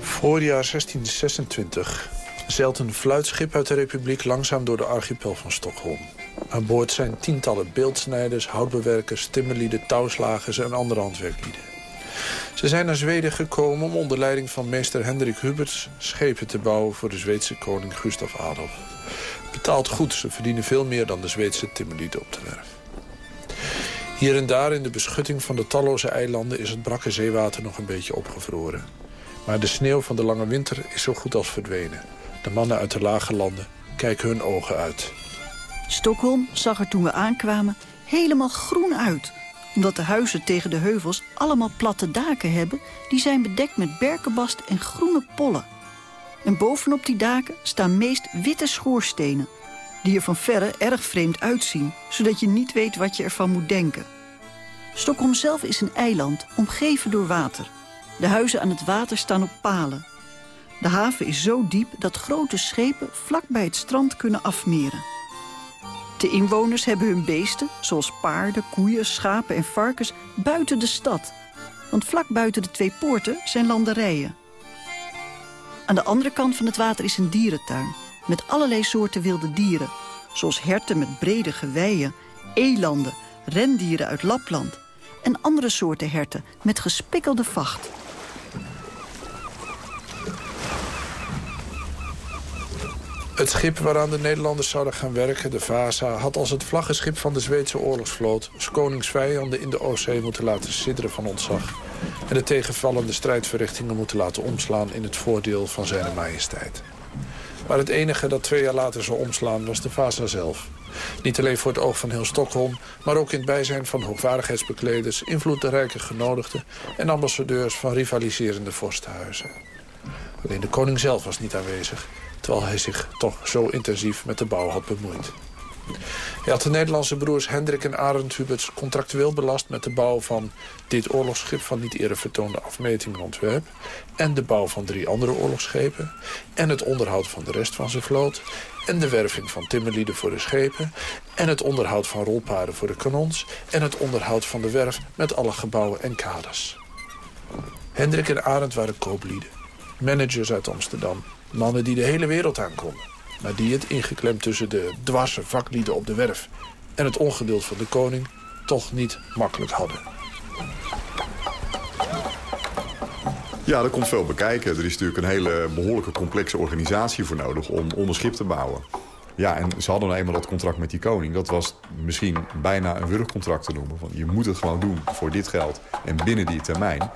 Voorjaar 1626 zeilt een fluitschip uit de Republiek langzaam door de archipel van Stockholm. Aan boord zijn tientallen beeldsnijders, houtbewerkers, timmerlieden, touwslagers en andere handwerklieden. Ze zijn naar Zweden gekomen om onder leiding van meester Hendrik Huberts... schepen te bouwen voor de Zweedse koning Gustav Adolf. Betaalt goed, ze verdienen veel meer dan de Zweedse timmerlieden op de werf. Hier en daar in de beschutting van de talloze eilanden... is het brakke zeewater nog een beetje opgevroren. Maar de sneeuw van de lange winter is zo goed als verdwenen. De mannen uit de lage landen kijken hun ogen uit. Stockholm zag er toen we aankwamen helemaal groen uit. Omdat de huizen tegen de heuvels allemaal platte daken hebben... die zijn bedekt met berkenbast en groene pollen. En bovenop die daken staan meest witte schoorstenen... die er van verre erg vreemd uitzien... zodat je niet weet wat je ervan moet denken. Stockholm zelf is een eiland, omgeven door water. De huizen aan het water staan op palen. De haven is zo diep dat grote schepen vlak bij het strand kunnen afmeren. De inwoners hebben hun beesten, zoals paarden, koeien, schapen en varkens, buiten de stad. Want vlak buiten de twee poorten zijn landerijen. Aan de andere kant van het water is een dierentuin... met allerlei soorten wilde dieren. Zoals herten met brede geweien, elanden, rendieren uit Lapland... en andere soorten herten met gespikkelde vacht. Het schip waaraan de Nederlanders zouden gaan werken, de Vasa... had als het vlaggenschip van de Zweedse oorlogsvloot... koningsvijanden in de Oostzee moeten laten sidderen van ontzag... en de tegenvallende strijdverrichtingen moeten laten omslaan... in het voordeel van zijn majesteit. Maar het enige dat twee jaar later zou omslaan was de Vasa zelf. Niet alleen voor het oog van heel Stockholm... maar ook in het bijzijn van hoogwaardigheidsbekleders... invloedrijke genodigden en ambassadeurs van rivaliserende vorstenhuizen. Alleen de koning zelf was niet aanwezig terwijl hij zich toch zo intensief met de bouw had bemoeid. Hij had de Nederlandse broers Hendrik en Arend Huberts contractueel belast met de bouw van dit oorlogsschip van niet eerder vertoonde afmeting ontwerp en de bouw van drie andere oorlogsschepen en het onderhoud van de rest van zijn vloot en de werving van timmerlieden voor de schepen en het onderhoud van rolpaarden voor de kanons en het onderhoud van de werf met alle gebouwen en kaders. Hendrik en Arend waren kooplieden, managers uit Amsterdam Mannen die de hele wereld aankomen. Maar die het ingeklemd tussen de dwarse vaklieden op de werf... en het ongeduld van de koning toch niet makkelijk hadden. Ja, er komt veel bekijken. Er is natuurlijk een hele behoorlijke complexe organisatie voor nodig om onderschip te bouwen. Ja, en ze hadden nou eenmaal dat contract met die koning. Dat was misschien bijna een wurgcontract te noemen. Van, je moet het gewoon doen voor dit geld en binnen die termijn.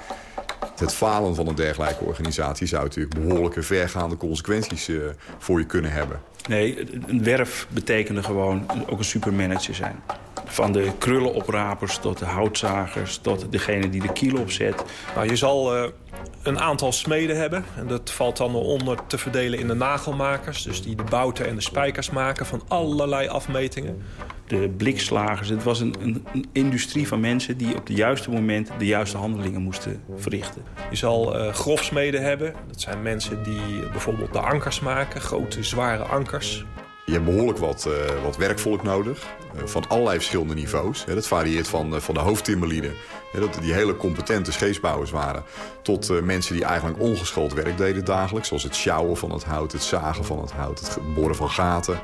Het falen van een dergelijke organisatie zou natuurlijk behoorlijke vergaande consequenties uh, voor je kunnen hebben. Nee, een werf betekende gewoon ook een supermanager zijn. Van de krullenoprapers tot de houtzagers tot degene die de kiel opzet. Nou, je zal uh, een aantal smeden hebben. En dat valt dan onder te verdelen in de nagelmakers. Dus die de bouten en de spijkers maken van allerlei afmetingen de blikslagers. Het was een, een, een, industrie van mensen die op het juiste moment de juiste handelingen moesten verrichten. Je zal uh, grofsmeden hebben. Dat zijn mensen die bijvoorbeeld de ankers maken, grote zware ankers. Je hebt behoorlijk wat, uh, wat werkvolk nodig, uh, van allerlei verschillende niveaus. Dat varieert van, uh, van de hoofdtimmerlieden, die hele competente scheepsbouwers waren... tot mensen die eigenlijk ongeschoold werk deden dagelijks... zoals het sjouwen van het hout, het zagen van het hout, het boren van gaten.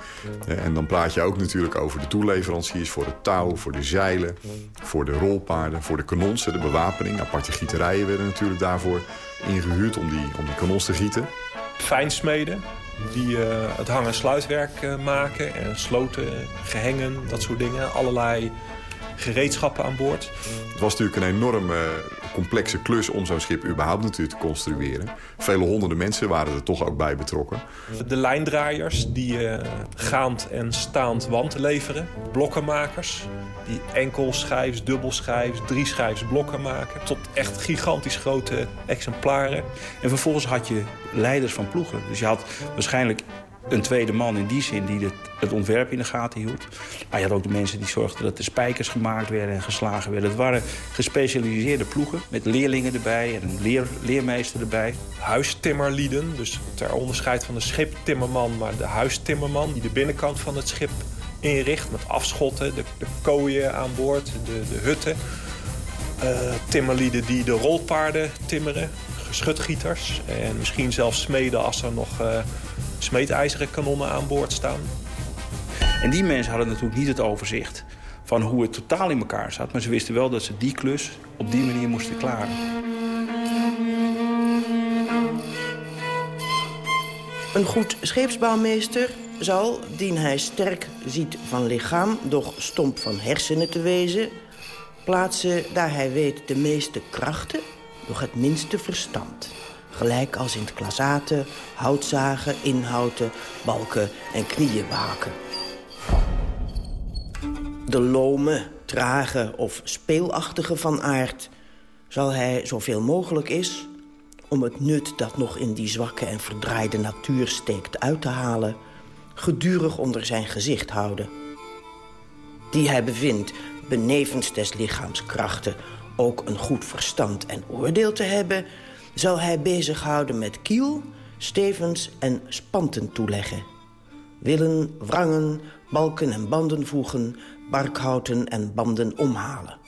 en dan praat je ook natuurlijk over de toeleveranciers voor het touw, voor de zeilen... voor de rolpaarden, voor de kanons, de bewapening. Aparte gieterijen werden natuurlijk daarvoor ingehuurd om die, om die kanons te gieten. Fijnsmeden, die uh, het hang- en sluitwerk uh, maken. En sloten, gehengen, dat soort dingen. Allerlei gereedschappen aan boord. Het was natuurlijk een enorme complexe klus om zo'n schip überhaupt natuurlijk te construeren. Vele honderden mensen waren er toch ook bij betrokken. De lijndraaiers die uh, gaand en staand wand leveren. Blokkenmakers die enkelschijfs, dubbelschijfs, drieschijfs blokken maken. Tot echt gigantisch grote exemplaren. En vervolgens had je leiders van ploegen. Dus je had waarschijnlijk een tweede man in die zin die het, het, ontwerp in de gaten hield. Maar je had ook de mensen die zorgden dat de spijkers gemaakt werden en geslagen werden. Het waren gespecialiseerde ploegen met leerlingen erbij en een leer, leermeester erbij. Huistimmerlieden, dus ter onderscheid van de schiptimmerman... maar de huistimmerman die de binnenkant van het schip inricht... met afschotten, de, de kooien aan boord, de, de hutten. Uh, timmerlieden die de rolpaarden timmeren, geschutgieters... en misschien zelfs smeden als er nog... Uh, smeedijzeren kanonnen aan boord staan. En die mensen hadden natuurlijk niet het overzicht van hoe het totaal in elkaar zat. Maar ze wisten wel dat ze die klus op die manier moesten klaren. Een goed scheepsbouwmeester zal, dien hij sterk ziet van lichaam... doch stomp van hersenen te wezen... plaatsen daar hij weet de meeste krachten... doch het minste verstand. Gelijk als in het klazaten, houtzagen, inhouten, balken en knieën behakken. De lome, trage of speelachtige van aard... zal hij zoveel mogelijk is om het nut dat nog in die zwakke en verdraaide natuur steekt uit te halen... gedurig onder zijn gezicht houden. Die hij bevindt benevens des lichaamskrachten ook een goed verstand en oordeel te hebben... zal hij bezighouden met kiel, stevens en spanten toeleggen. Willen, wrangen, balken en banden voegen, barkhouten en banden omhalen.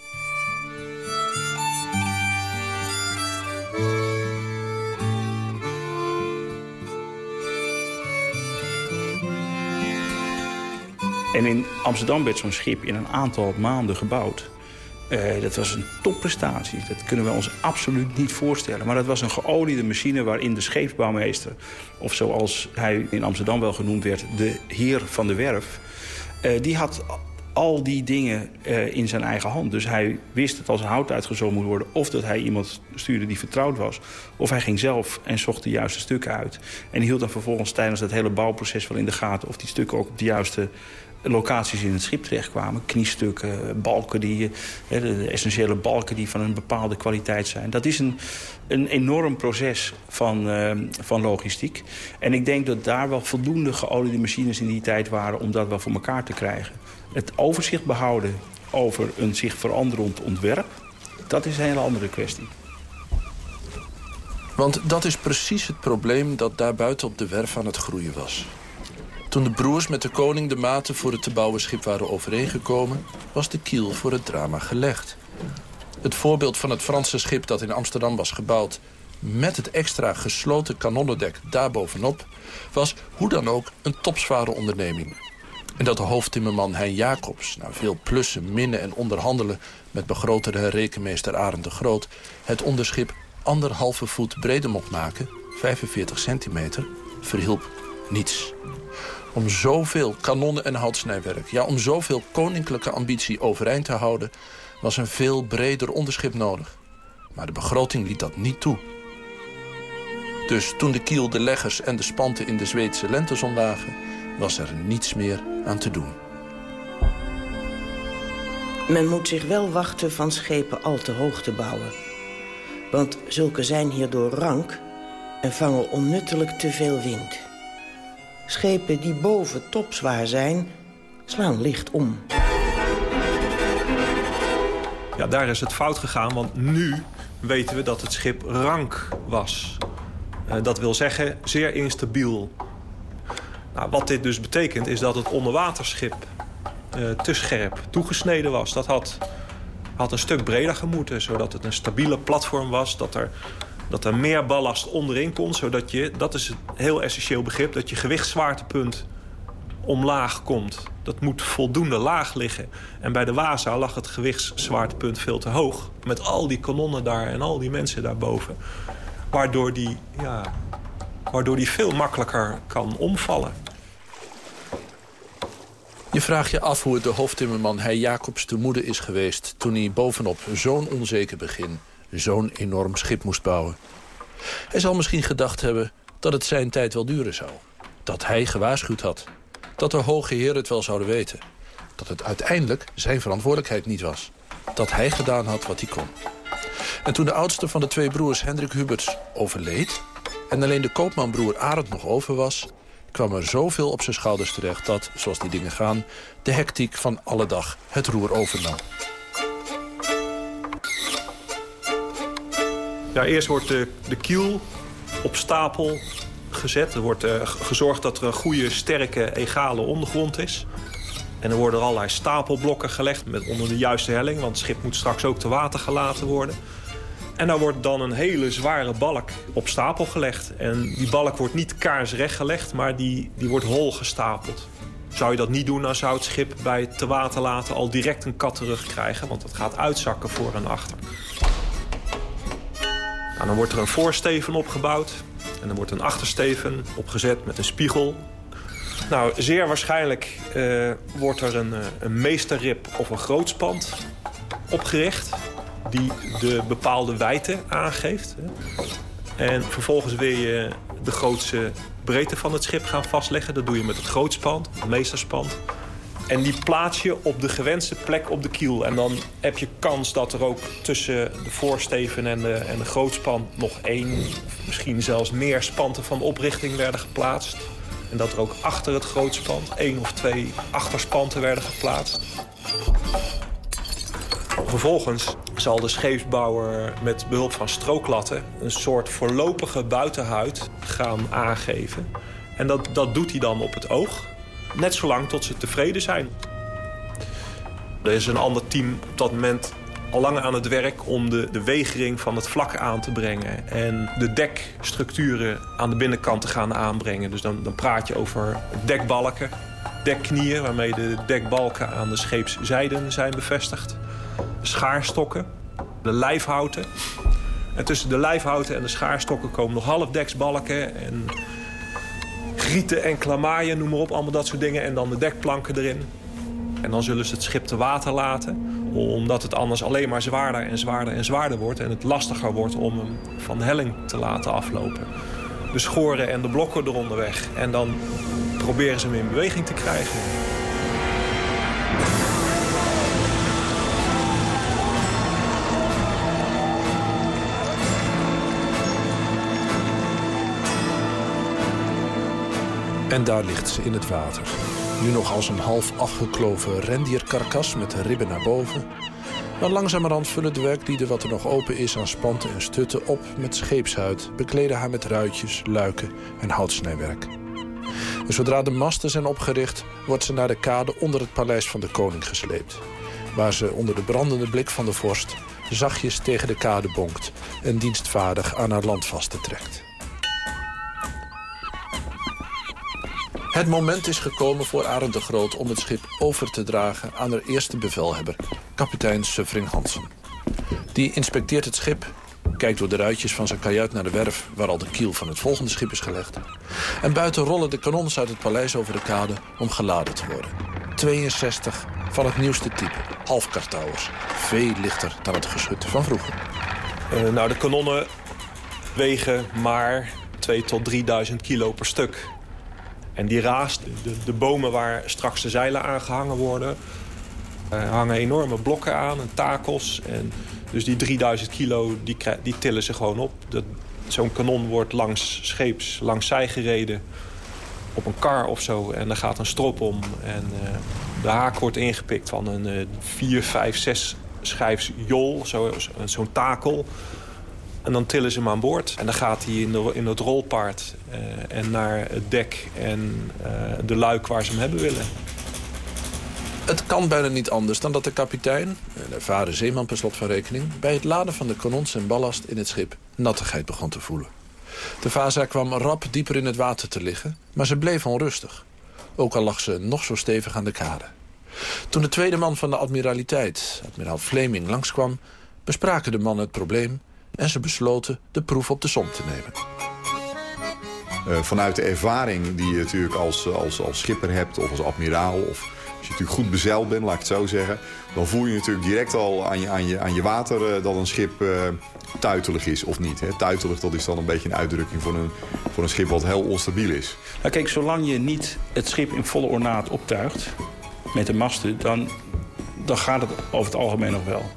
En in Amsterdam werd zo'n schip in een aantal maanden gebouwd. Dat was een topprestatie. Dat kunnen we ons absoluut niet voorstellen. Maar dat was een geoliede machine waarin de scheepsbouwmeester... of zoals hij in Amsterdam wel genoemd werd, de heer van de werf... Uh, die had al die dingen uh, in zijn eigen hand. Dus hij wist dat als hout uitgezogen moet worden... of dat hij iemand stuurde die vertrouwd was... of hij ging zelf en zocht de juiste stukken uit. En hield dan vervolgens tijdens dat hele bouwproces wel in de gaten... of die stukken ook op de juiste locaties in het schip terechtkwamen. Kniestukken, balken, die, de essentiële balken die van een bepaalde kwaliteit zijn. Dat is een, een enorm proces van, uh, van logistiek. En ik denk dat daar wel voldoende geoliede machines in die tijd waren... om dat wel voor elkaar te krijgen. Het overzicht behouden over een zich veranderend ontwerp... dat is een hele andere kwestie. Want dat is precies het probleem dat daar buiten op de werf aan het groeien was. Toen de broers met de koning de maten voor het te bouwen schip waren overeengekomen... was de kiel voor het drama gelegd. Het voorbeeld van het Franse schip dat in Amsterdam was gebouwd... met het extra gesloten kanonnendek daarbovenop... was hoe dan ook een topzware onderneming. En dat de hoofdtimmerman Hein Jacobs... na veel plussen, minnen en onderhandelen... met begrotere rekenmeester Arend de Groot... het onderschip anderhalve voet breder mocht maken... 45 centimeter, verhielp niets om zoveel kanonnen en houtsnijwerk... ja, om zoveel koninklijke ambitie overeind te houden... was een veel breder onderschip nodig. Maar de begroting liet dat niet toe. Dus toen de kiel, de leggers en de spanten in de Zweedse lentezon lagen... was er niets meer aan te doen. Men moet zich wel wachten van schepen al te hoog te bouwen. Want zulke zijn hierdoor rank en vangen onnuttelijk te veel wind. Schepen die boven topzwaar zijn, slaan licht om. Ja, daar is het fout gegaan, want nu weten we dat het schip rank was. Uh, dat wil zeggen zeer instabiel. Nou, wat dit dus betekent is dat het onderwaterschip uh, te scherp toegesneden was. Dat had, had een stuk breder gemoeten, zodat het een stabiele platform was... dat er dat er meer ballast onderin komt, zodat je, dat is een heel essentieel begrip, dat je gewichtszwaartepunt omlaag komt. Dat moet voldoende laag liggen. En bij de Waza lag het gewichtszwaartepunt veel te hoog. Met al die kanonnen daar en al die mensen daarboven. Waardoor die, ja, waardoor die veel makkelijker kan omvallen. Je vraagt je af hoe het de hoofdtimmerman Hij Jacobs te moede is geweest... toen hij bovenop zo'n onzeker begin zo'n enorm schip moest bouwen. Hij zal misschien gedacht hebben dat het zijn tijd wel duren zou. Dat hij gewaarschuwd had. Dat de hoge heer het wel zouden weten. Dat het uiteindelijk zijn verantwoordelijkheid niet was. Dat hij gedaan had wat hij kon. En toen de oudste van de twee broers, Hendrik Huberts, overleed... en alleen de koopmanbroer Arend nog over was... kwam er zoveel op zijn schouders terecht dat, zoals die dingen gaan... de hectiek van alle dag het roer overnam. Ja, eerst wordt de, de kiel op stapel gezet. Er wordt uh, gezorgd dat er een goede, sterke, egale ondergrond is. En er worden allerlei stapelblokken gelegd met onder de juiste helling... want het schip moet straks ook te water gelaten worden. En daar wordt dan een hele zware balk op stapel gelegd. En die balk wordt niet kaarsrecht gelegd, maar die, die wordt hol gestapeld. Zou je dat niet doen, dan zou het schip bij te water laten al direct een kat krijgen... want het gaat uitzakken voor en achter. Nou, dan wordt er een voorsteven opgebouwd. En dan wordt een achtersteven opgezet met een spiegel. Nou, zeer waarschijnlijk uh, wordt er een, een meesterrib of een grootspand opgericht... die de bepaalde wijte aangeeft. En vervolgens wil je de grootste breedte van het schip gaan vastleggen. Dat doe je met het grootspand, het meesterspand. En die plaats je op de gewenste plek op de kiel. En dan heb je kans dat er ook tussen de voorsteven en de, en de grootspan... nog één, misschien zelfs meer spanten van oprichting werden geplaatst. En dat er ook achter het grootspand één of twee achterspanten werden geplaatst. Vervolgens zal de scheepsbouwer met behulp van strooklatten... een soort voorlopige buitenhuid gaan aangeven. En dat, dat doet hij dan op het oog. Net zolang tot ze tevreden zijn. Er is een ander team op dat moment al lang aan het werk om de, de wegering van het vlak aan te brengen. En de dekstructuren aan de binnenkant te gaan aanbrengen. Dus dan, dan praat je over dekbalken, dekknieën... waarmee de dekbalken aan de scheepszijden zijn bevestigd. Schaarstokken, de lijfhouten. En tussen de lijfhouten en de schaarstokken komen nog halfdeksbalken... en grieten en klamaaien, noem maar op, allemaal dat soort dingen. En dan de dekplanken erin. En dan zullen ze het schip te water laten. Omdat het anders alleen maar zwaarder en zwaarder en zwaarder wordt. En het lastiger wordt om hem van helling te laten aflopen. De schoren en de blokken eronder weg. En dan proberen ze hem in beweging te krijgen. En daar ligt ze in het water. Nu nog als een half afgekloven rendierkarkas met ribben naar boven. Maar langzamerhand vullen de werklieden wat er nog open is aan spanten en stutten op met scheepshuid, bekleden haar met ruitjes, luiken en houtsnijwerk. En zodra de masten zijn opgericht, wordt ze naar de kade onder het paleis van de koning gesleept. Waar ze onder de brandende blik van de vorst zachtjes tegen de kade bonkt en dienstvaardig aan haar landvasten trekt. Het moment is gekomen voor Arend de Groot om het schip over te dragen aan haar eerste bevelhebber, kapitein Suffring Hansen. Die inspecteert het schip, kijkt door de ruitjes van zijn kajuit naar de werf... waar al de kiel van het volgende schip is gelegd. En buiten rollen de kanons uit het paleis over de kade om geladen te worden. 62 van het nieuwste type, halfkartouwers. Veel lichter dan het geschut van vroeger. Uh, nou, de kanonnen wegen maar 2 tot 3000 kilo per stuk. En die raast, de, de bomen waar straks de zeilen aangehangen worden... Hangen enorme blokken aan en takels. En dus die 3000 kilo, die, die tillen ze gewoon op. Zo'n kanon wordt langs scheeps, langs zij gereden op een kar of zo. En daar gaat een strop om. En uh, de haak wordt ingepikt van een uh, 4, 5, 6 schijfs jol, zo'n zo takel. En dan tillen ze hem aan boord. En dan gaat hij in, de, in het rolpaard uh, en naar het dek en uh, de luik waar ze hem hebben willen. Het kan bijna niet anders dan dat de kapitein, een ervaren zeeman per slot van rekening... bij het laden van de kanons en ballast in het schip nattigheid begon te voelen. De Vaza kwam rap dieper in het water te liggen, maar ze bleef onrustig. Ook al lag ze nog zo stevig aan de kade. Toen de tweede man van de admiraliteit, admiraal Fleming, langskwam... bespraken de mannen het probleem en ze besloten de proef op de som te nemen. Uh, vanuit de ervaring die je natuurlijk als, als, als schipper hebt of als admiraal... of als je natuurlijk goed bezeild bent, laat ik het zo zeggen... dan voel je natuurlijk direct al aan je, aan je, aan je water uh, dat een schip uh, tuitelig is of niet. Hè? Tuitelig dat is dan een beetje een uitdrukking voor een, voor een schip wat heel onstabiel is. Nou kijk, zolang je niet het schip in volle ornaat optuigt met de masten... dan, dan gaat het over het algemeen nog wel.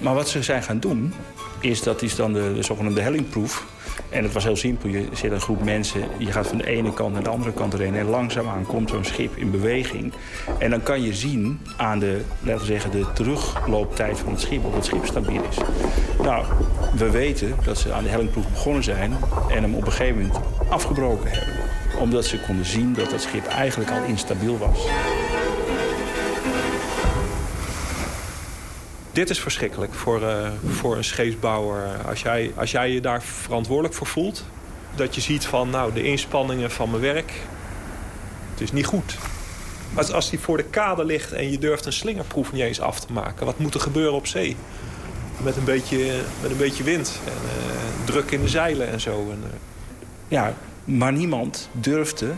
maar wat ze zijn gaan doen, is dat is dan de, de zogenaamde hellingproef. En het was heel simpel. Je zit een groep mensen, je gaat van de ene kant naar de andere kant erheen. En langzaamaan komt zo'n schip in beweging. En dan kan je zien aan de, laten we zeggen, de teruglooptijd van het schip... of het schip stabiel is. Nou, we weten dat ze aan de hellingproef begonnen zijn... en hem op een gegeven moment afgebroken hebben. Omdat ze konden zien dat het schip eigenlijk al instabiel was. Dit is verschrikkelijk voor, uh, voor een scheepsbouwer. Als jij, als jij je daar verantwoordelijk voor voelt... dat je ziet van, nou, de inspanningen van mijn werk... het is niet goed. Als, als die voor de kade ligt en je durft een slingerproef niet eens af te maken... wat moet er gebeuren op zee? met een beetje, met een beetje wind. En druk in de zeilen en zo. En, Ja, maar niemand durfde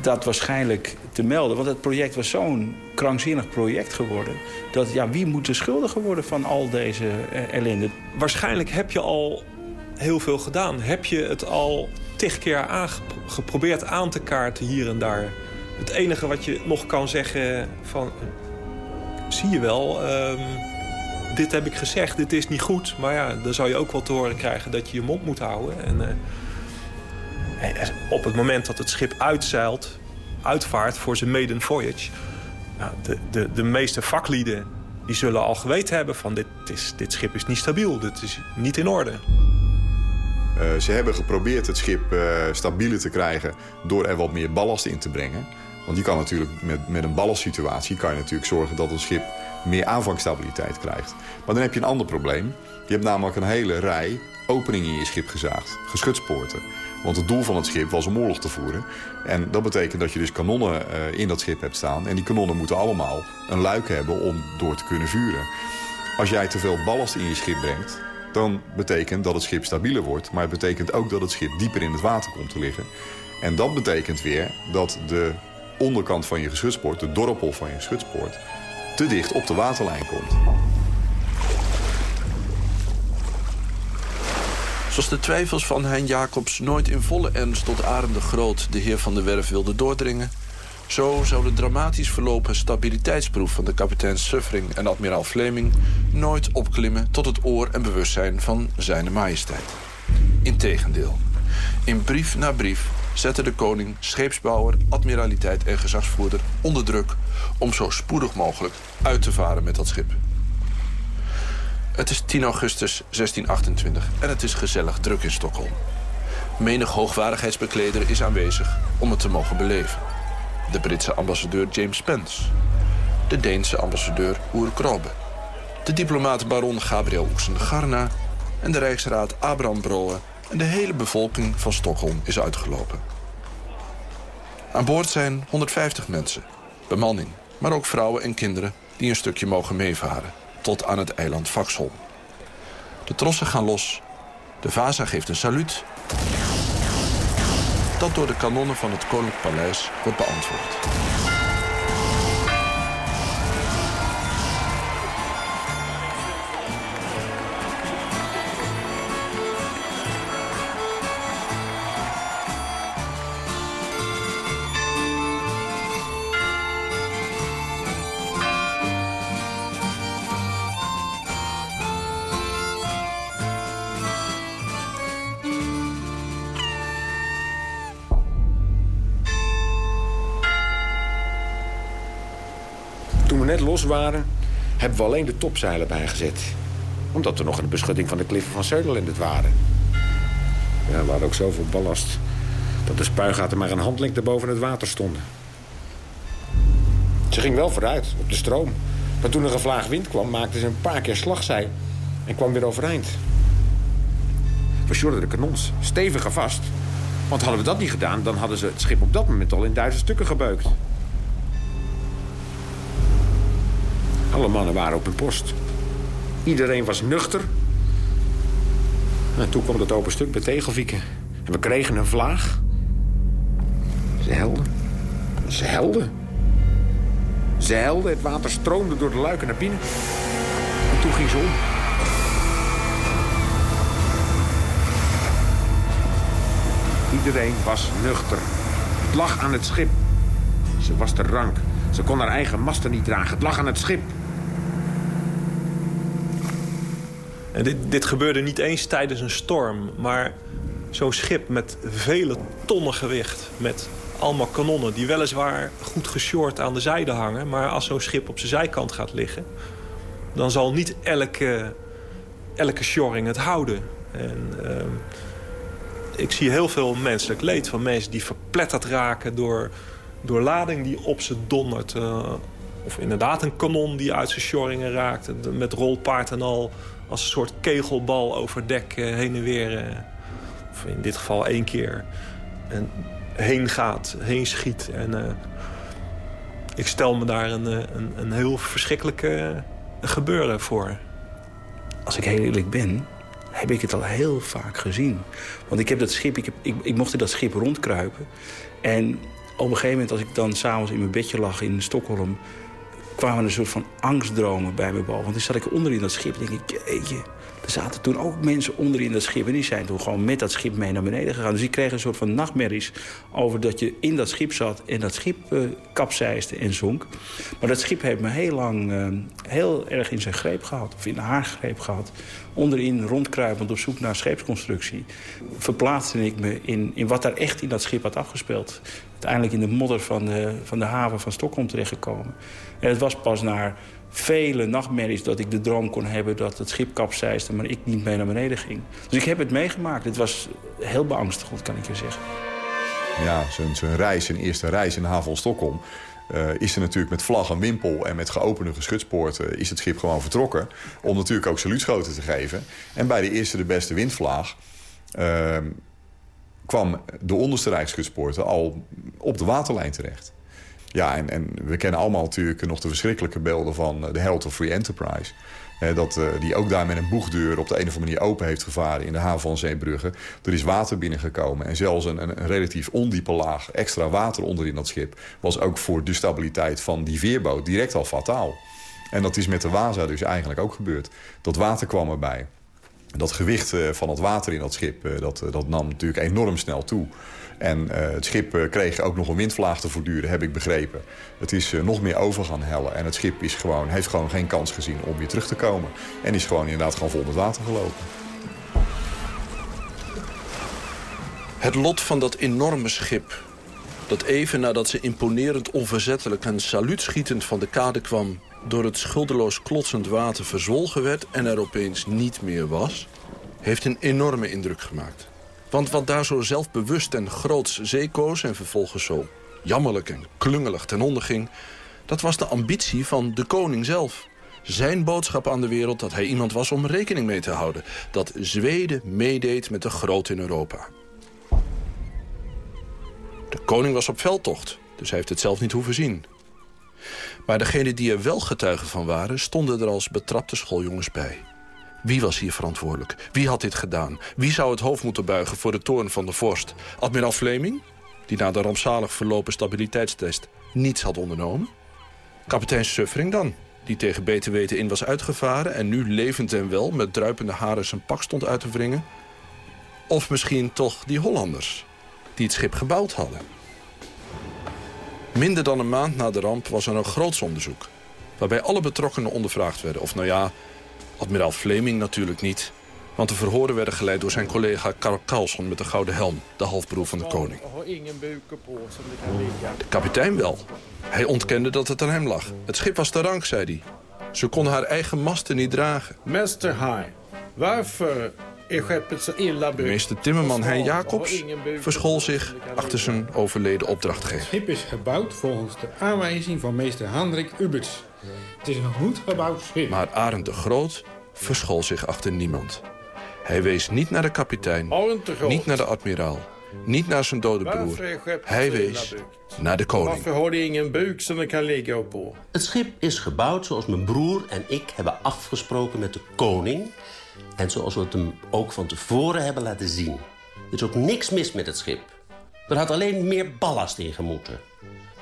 dat waarschijnlijk te melden. Want het project was zo'n krankzinnig project geworden. Dat ja, wie moet de schuldige worden van al deze ellende? Waarschijnlijk heb je al heel veel gedaan. Heb je het al tig keer geprobeerd aan te kaarten hier en daar. Het enige wat je nog kan zeggen van... Zie je wel, ehm, dit heb ik gezegd, dit is niet goed. Maar ja, dan zou je ook wel te horen krijgen dat je je mond moet houden. En, uh, op het moment dat het schip uitzeilt, uitvaart voor zijn maiden voyage... De, de, de meeste vaklieden die zullen al geweten hebben van dit, is, dit schip is niet stabiel, dit is niet in orde. Uh, ze hebben geprobeerd het schip uh, stabieler te krijgen door er wat meer ballast in te brengen. Want die kan natuurlijk met, met een ballastsituatie kan je natuurlijk zorgen dat een schip meer aanvangstabiliteit krijgt. Maar dan heb je een ander probleem. Je hebt namelijk een hele rij openingen in je schip gezaagd, geschutspoorten. Want het doel van het schip was om oorlog te voeren. En dat betekent dat je dus kanonnen uh, in dat schip hebt staan. En die kanonnen moeten allemaal een luik hebben om door te kunnen vuren. Als jij te veel ballast in je schip brengt, dan betekent dat het schip stabieler wordt. Maar het betekent ook dat het schip dieper in het water komt te liggen. En dat betekent weer dat de onderkant van je geschutpoort, de dorpel van je geschutpoort, te dicht op de waterlijn komt. Zoals de twijfels van Hein Jacobs nooit in volle ernst tot Arend Groot, de heer van de Werf, wilde doordringen... Zo zou de dramatisch verlopen stabiliteitsproef van de kapitein Suffering en admiraal Fleming nooit opklimmen tot het oor en bewustzijn van zijn majesteit. Integendeel, in brief na brief zette de koning, scheepsbouwer, admiraliteit en gezagsvoerder onder druk om zo spoedig mogelijk uit te varen met dat schip. Het is 10 augustus 1628 en het is gezellig druk in Stockholm. Menig hoogwaardigheidsbekleder is aanwezig om het te mogen beleven de Britse ambassadeur James Spence... de Deense ambassadeur Oer Krobe... de diplomaat baron Gabriel Oxengarna... en de rijksraad Abraham Broe... en de hele bevolking van Stockholm is uitgelopen. Aan boord zijn 150 mensen, bemanning... maar ook vrouwen en kinderen die een stukje mogen meevaren... tot aan het eiland Vaxholm. De trossen gaan los, de Vasa geeft een saluut dat door de kanonnen van het Koninklijk Paleis wordt beantwoord. Waren, hebben we alleen de topzeilen bijgezet. Omdat we nog de beschutting van de kliffen van Söderland waren. Ja, we hadden ook zoveel ballast dat de spuigaten maar een handlengte boven het water stonden. Ze ging wel vooruit, op de stroom. Maar toen er een vlaag wind kwam, maakte ze een paar keer slagzij en kwam weer overeind. We sjorden de kanons steviger vast. Want hadden we dat niet gedaan, dan hadden ze het schip op dat moment al in duizend stukken gebeukt. Alle mannen waren op hun post. Iedereen was nuchter. En toen kwam dat open stuk bij Tegelvieken. En we kregen een vlaag. Ze helden. Ze helden. Ze helden. Het water stroomde door de luiken naar binnen. En toen ging ze om. Iedereen was nuchter. Het lag aan het schip. Ze was te rank. Ze kon haar eigen masten niet dragen. Het lag aan het schip. Dit, dit gebeurde niet eens tijdens een storm, maar zo'n schip met vele tonnen gewicht... met allemaal kanonnen die weliswaar goed geshort aan de zijde hangen... maar als zo'n schip op zijn zijkant gaat liggen... dan zal niet elke, elke shoring het houden. En, uh, ik zie heel veel menselijk leed van mensen die verpletterd raken... door, door lading die op ze dondert... Uh, of inderdaad een kanon die uit zijn shoringen raakt... met rolpaard en al als een soort kegelbal over dek uh, heen en weer... Uh, of in dit geval één keer... En heen gaat, heen schiet. En uh, ik stel me daar een, een, een heel verschrikkelijk gebeuren voor. als ik heel eerlijk ben, heb ik het al heel vaak gezien. Want ik heb dat schip, ik, ik, ik mocht in dat schip rondkruipen. En op een gegeven moment, als ik dan s'avonds in mijn bedje lag in Stockholm... kwamen een soort van angstdromen bij me boven. Want dan zat ik onder in dat schip en denk ik, jeetje... Er zaten toen ook mensen onder in dat schip. En die zijn toen gewoon met dat schip mee naar beneden gegaan. Dus die kregen een soort van nachtmerries over dat je in dat schip zat... en dat schip uh, en zonk. Maar dat schip heeft me heel lang uh, heel erg in zijn greep gehad. Of in haar greep gehad. Onderin rondkruipend op zoek naar scheepsconstructie. Verplaatste ik me in, in wat daar echt in dat schip had afgespeeld. Uiteindelijk in de modder van de, van de haven van Stockholm terechtgekomen. Het was pas naar vele nachtmerries dat ik de droom kon hebben dat het schip kapseisde... maar ik niet mee naar beneden ging. Dus ik heb het meegemaakt. Het was heel beangstigend, kan ik je zeggen. Ja, zijn reis, zijn eerste reis in de haven van Stockholm... Uh, is er natuurlijk met vlag en wimpel en met geopende geschutpoorten... is het schip gewoon vertrokken om natuurlijk ook saluutschoten te geven. En bij de eerste de beste windvlaag... Uh, kwam de onderste rijkschutspoorten al op de waterlijn terecht. Ja, en, we kennen allemaal natuurlijk nog de verschrikkelijke beelden van eh, de Held of Free Enterprise. dat, uh, die ook daar met een boegdeur op de een of andere manier open heeft gevaren in de haven van Zeebrugge. Er is water binnengekomen en zelfs een, een, relatief ondiepe laag extra water onderin dat schip... was ook voor de stabiliteit van die veerboot direct al fataal. En dat is met de Waza dus eigenlijk ook gebeurd. Dat water kwam erbij. Dat gewicht uh, van het water in dat schip dat, dat nam natuurlijk enorm snel toe. En uh, het schip uh, kreeg ook nog een windvlaag te voortduren, heb ik begrepen. Het is uh, nog meer over gaan hellen. En het schip is gewoon, heeft gewoon geen kans gezien om weer terug te komen. En is gewoon inderdaad gewoon vol met water gelopen. Het lot van dat enorme schip... dat even nadat ze imponerend onverzettelijk en saluutschietend van de kade kwam... door het schuldeloos klotsend water verzwolgen werd en er opeens niet meer was... heeft een enorme indruk gemaakt. Want wat daar zo zelfbewust en groots zeekoos... en vervolgens zo jammerlijk en klungelig ten onder ging... dat was de ambitie van de koning zelf. Zijn boodschap aan de wereld dat hij iemand was om rekening mee te houden. Dat Zweden meedeed met de groot in Europa. De koning was op veldtocht, dus hij heeft het zelf niet hoeven zien. Maar degenen die er wel getuigen van waren... stonden er als betrapte schooljongens bij. Wie was hier verantwoordelijk? Wie had dit gedaan? Wie zou het hoofd moeten buigen voor de toorn van de vorst? Admiraal Fleming, die na de rampzalig verlopen stabiliteitstest niets had ondernomen? Kapitein Suffering dan, die tegen beter weten in was uitgevaren... en nu levend en wel met druipende haren zijn pak stond uit te wringen? Of misschien toch die Hollanders, die het schip gebouwd hadden? Minder dan een maand na de ramp was er een groots onderzoek... waarbij alle betrokkenen ondervraagd werden. Of nou ja, Admiraal Fleming natuurlijk niet. Want de verhoren werden geleid door zijn collega Karl Carlson met de gouden helm. De halfbroer van de koning. De kapitein wel. Hij ontkende dat het aan hem lag. Het schip was te rank, zei hij. Ze kon haar eigen masten niet dragen. Meester High, waarvoor is schepet zo illa Meester Timmerman Hein Jacobs verschool zich achter zijn overleden opdrachtgever. Het schip is gebouwd volgens de aanwijzing van meester Hendrik Uberts. Het is een goed gebouwd schip. Maar Arend de Groot verschool zich achter niemand. Hij wees niet naar de kapitein, niet naar de admiraal, niet naar zijn dode broer. Hij wees naar de koning. Het schip is gebouwd zoals mijn broer en ik hebben afgesproken met de koning... en zoals we het hem ook van tevoren hebben laten zien. Er is ook niks mis met het schip. Er had alleen meer ballast in gemoeten.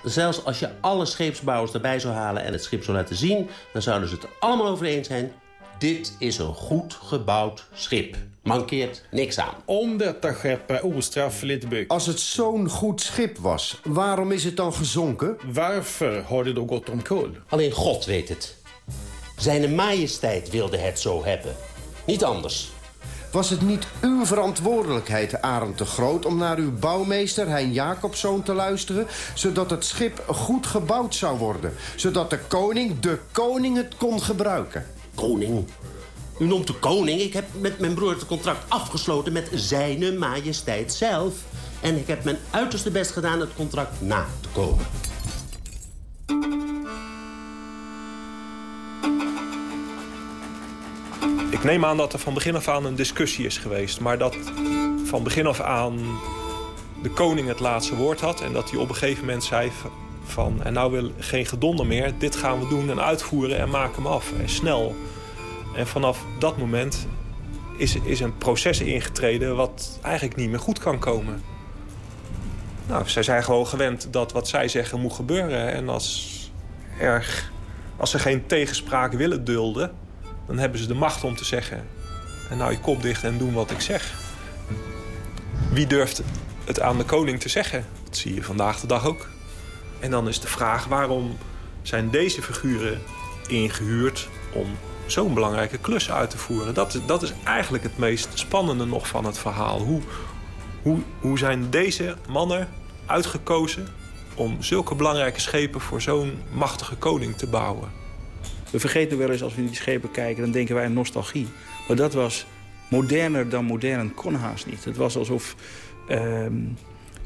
Zelfs als je alle scheepsbouwers erbij zou halen en het schip zou laten zien... dan zouden ze het er allemaal over eens zijn. Dit is een goed gebouwd schip. Mankeert niks aan. Om detta skepp är ostraffligt byggt. Als het zo'n goed schip was, waarom is het dan gezonken? Varför har det då gått omkull? Alleen God weet het. Zijn majesteit wilde het zo hebben. Niet anders. Was het niet uw verantwoordelijkheid, Arend de Groot... om naar uw bouwmeester, Hein Jacobszoon, te luisteren... zodat het schip goed gebouwd zou worden? Zodat de koning, de koning, het kon gebruiken? Koning? U noemt de koning. Ik heb met mijn broer het contract afgesloten met zijn majesteit zelf. En ik heb mijn uiterste best gedaan het contract na te komen. Ik neem aan dat er van begin af aan een discussie is geweest. Maar dat van begin af aan de koning het laatste woord had. En dat hij op een gegeven moment zei van... en nou wil geen gedonder meer, dit gaan we doen en uitvoeren en maken hem af. En snel. En vanaf dat moment is, is een proces ingetreden wat eigenlijk niet meer goed kan komen. Nou, zij zijn gewoon gewend dat wat zij zeggen moet gebeuren. En als, er, als ze geen tegenspraak willen dulden... dan hebben ze de macht om te zeggen... en nou je kop dicht en doen wat ik zeg. Wie durft het aan de koning te zeggen? Dat zie je vandaag de dag ook. En dan is de vraag waarom zijn deze figuren ingehuurd... om zo'n belangrijke klus uit te voeren. Dat, dat is eigenlijk het meest spannende nog van het verhaal. Hoe, hoe, hoe zijn deze mannen uitgekozen om zulke belangrijke schepen voor zo'n machtige koning te bouwen? We vergeten wel eens als we naar die schepen kijken, dan denken wij aan nostalgie. Maar dat was moderner dan modern kon haast niet. Het was alsof uh,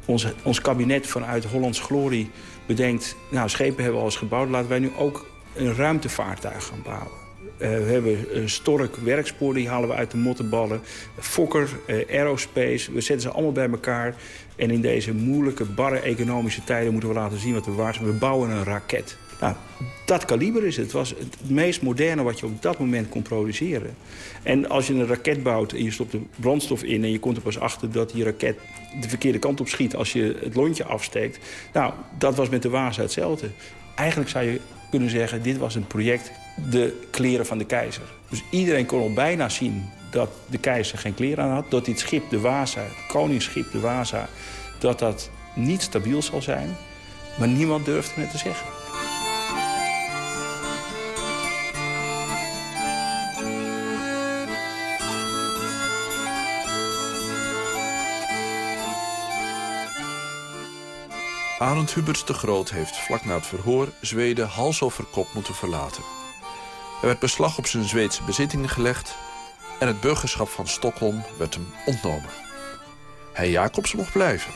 ons, ons kabinet vanuit Hollands Glorie bedenkt... nou, schepen hebben we al eens gebouwd, laten wij nu ook een ruimtevaartuig gaan bouwen. Uh, we hebben uh, Stork werkspoor, die halen we uit de mottenballen. Fokker, uh, Aerospace, we zetten ze allemaal bij elkaar. En in deze moeilijke, barre economische tijden moeten we laten zien wat we waard zijn. We bouwen een raket. Nou, dat kaliber is het. Het was het meest moderne wat je op dat moment kon produceren. En als je een raket bouwt en je stopt de brandstof in... en je komt er pas achter dat die raket de verkeerde kant op schiet... als je het lontje afsteekt. Nou, dat was met de Waza hetzelfde. Eigenlijk zou je kunnen zeggen, dit was een project de kleren van de keizer. Dus iedereen kon al bijna zien dat de keizer geen kleren aan had. Dat dit schip, de Waza, het koningsschip, de Waza... dat dat niet stabiel zal zijn. Maar niemand durfde het te zeggen. Arend Huberts de Groot heeft vlak na het verhoor Zweden hals over kop moeten verlaten. Er werd beslag op zijn Zweedse bezittingen gelegd... en het burgerschap van Stockholm werd hem ontnomen. Hij Jacobs mocht blijven.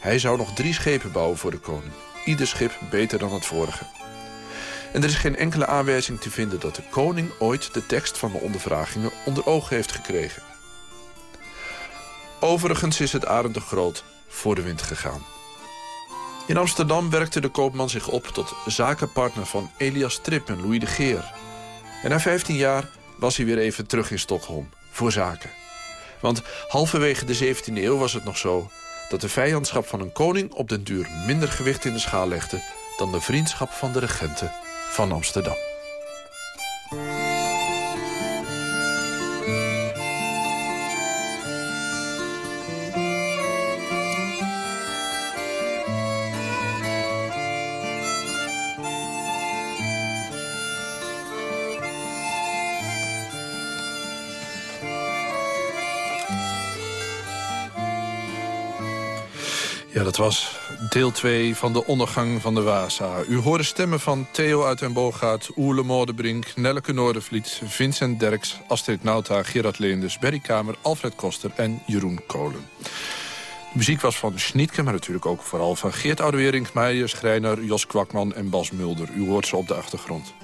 Hij zou nog drie schepen bouwen voor de koning. Ieder schip beter dan het vorige. En er is geen enkele aanwijzing te vinden dat de koning ooit de tekst van de ondervragingen onder ogen heeft gekregen. Overigens is het Arend de Groot voor de wind gegaan. In Amsterdam werkte de koopman zich op tot zakenpartner van Elias Trip en Louis de Geer. En na 15 jaar was hij weer even terug in Stockholm, voor zaken. Want halverwege de 17e eeuw was het nog zo... dat de vijandschap van een koning op den duur minder gewicht in de schaal legde... dan de vriendschap van de regenten van Amsterdam. Dat was deel 2 van de ondergang van de Waza. U hoorde stemmen van Theo uit den Boogaard, Oele Moordenbrink... Nelleke Noordervliet, Vincent Derks, Astrid Nauta, Gerard Leenders... Berry Kamer, Alfred Koster en Jeroen Kolen. De muziek was van Schnietke, maar natuurlijk ook vooral van Geert Oudewering... Meijer, Schreiner, Jos Kwakman en Bas Mulder. U hoort ze op de achtergrond.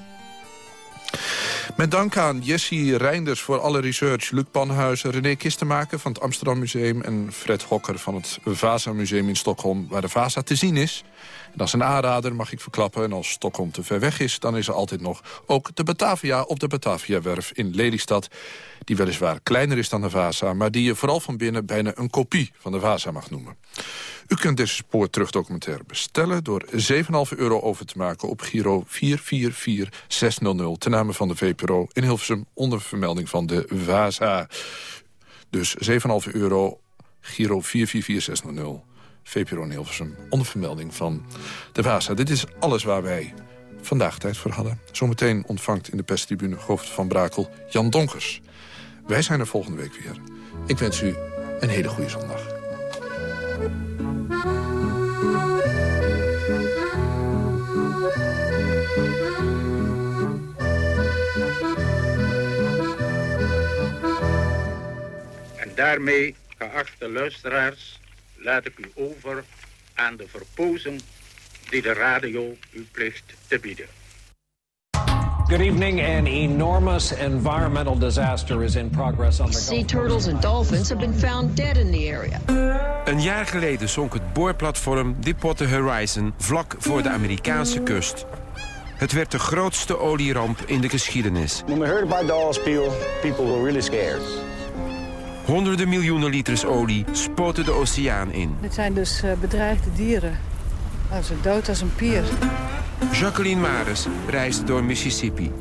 Met dank aan Jessie Reinders voor alle research... Luc Panhuizen, René Kistenmaker van het Amsterdam Museum... en Fred Hokker van het Vasa Museum in Stockholm... waar de Vasa te zien is. En is een aanrader, mag ik verklappen. En als Stockholm te ver weg is, dan is er altijd nog... ook de Batavia op de Batavia-werf in Lelystad... die weliswaar kleiner is dan de Vasa... maar die je vooral van binnen bijna een kopie van de Vasa mag noemen. U kunt deze spoorterugdocumentaire bestellen... door 7,5 euro over te maken op Giro 444600... ten name van de VPRO in Hilversum onder vermelding van de VASA. Dus 7,5 euro, Giro 444600... VPRO in Hilversum onder vermelding van de VASA. Dit is alles waar wij vandaag tijd voor hadden. Zometeen ontvangt in de perstribune hoofd van Brakel Jan Donkers. Wij zijn er volgende week weer. Ik wens u een hele goede zondag. En daarmee, geachte luisteraars, laat ik u over aan de verpozen die de radio u plicht te bieden. Good evening. An enormous environmental disaster is in progress on the Sea turtles and dolphins have been found dead in the area. Een jaar geleden zonk het boorplatform Deepwater Horizon vlak voor de Amerikaanse kust. Het werd de grootste olieramp in de geschiedenis. When we heard about the oil spill, people were really scared. Honderden miljoenen liters olie spoten de oceaan in. Dit zijn dus uh, bedreigde dieren. Nou, ze dood als een pier. Jacqueline Maris reist door Mississippi.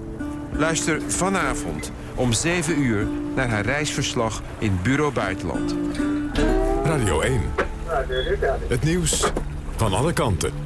Luister vanavond om 7 uur naar haar reisverslag in Bureau Buitenland. Radio 1. Het nieuws van alle kanten.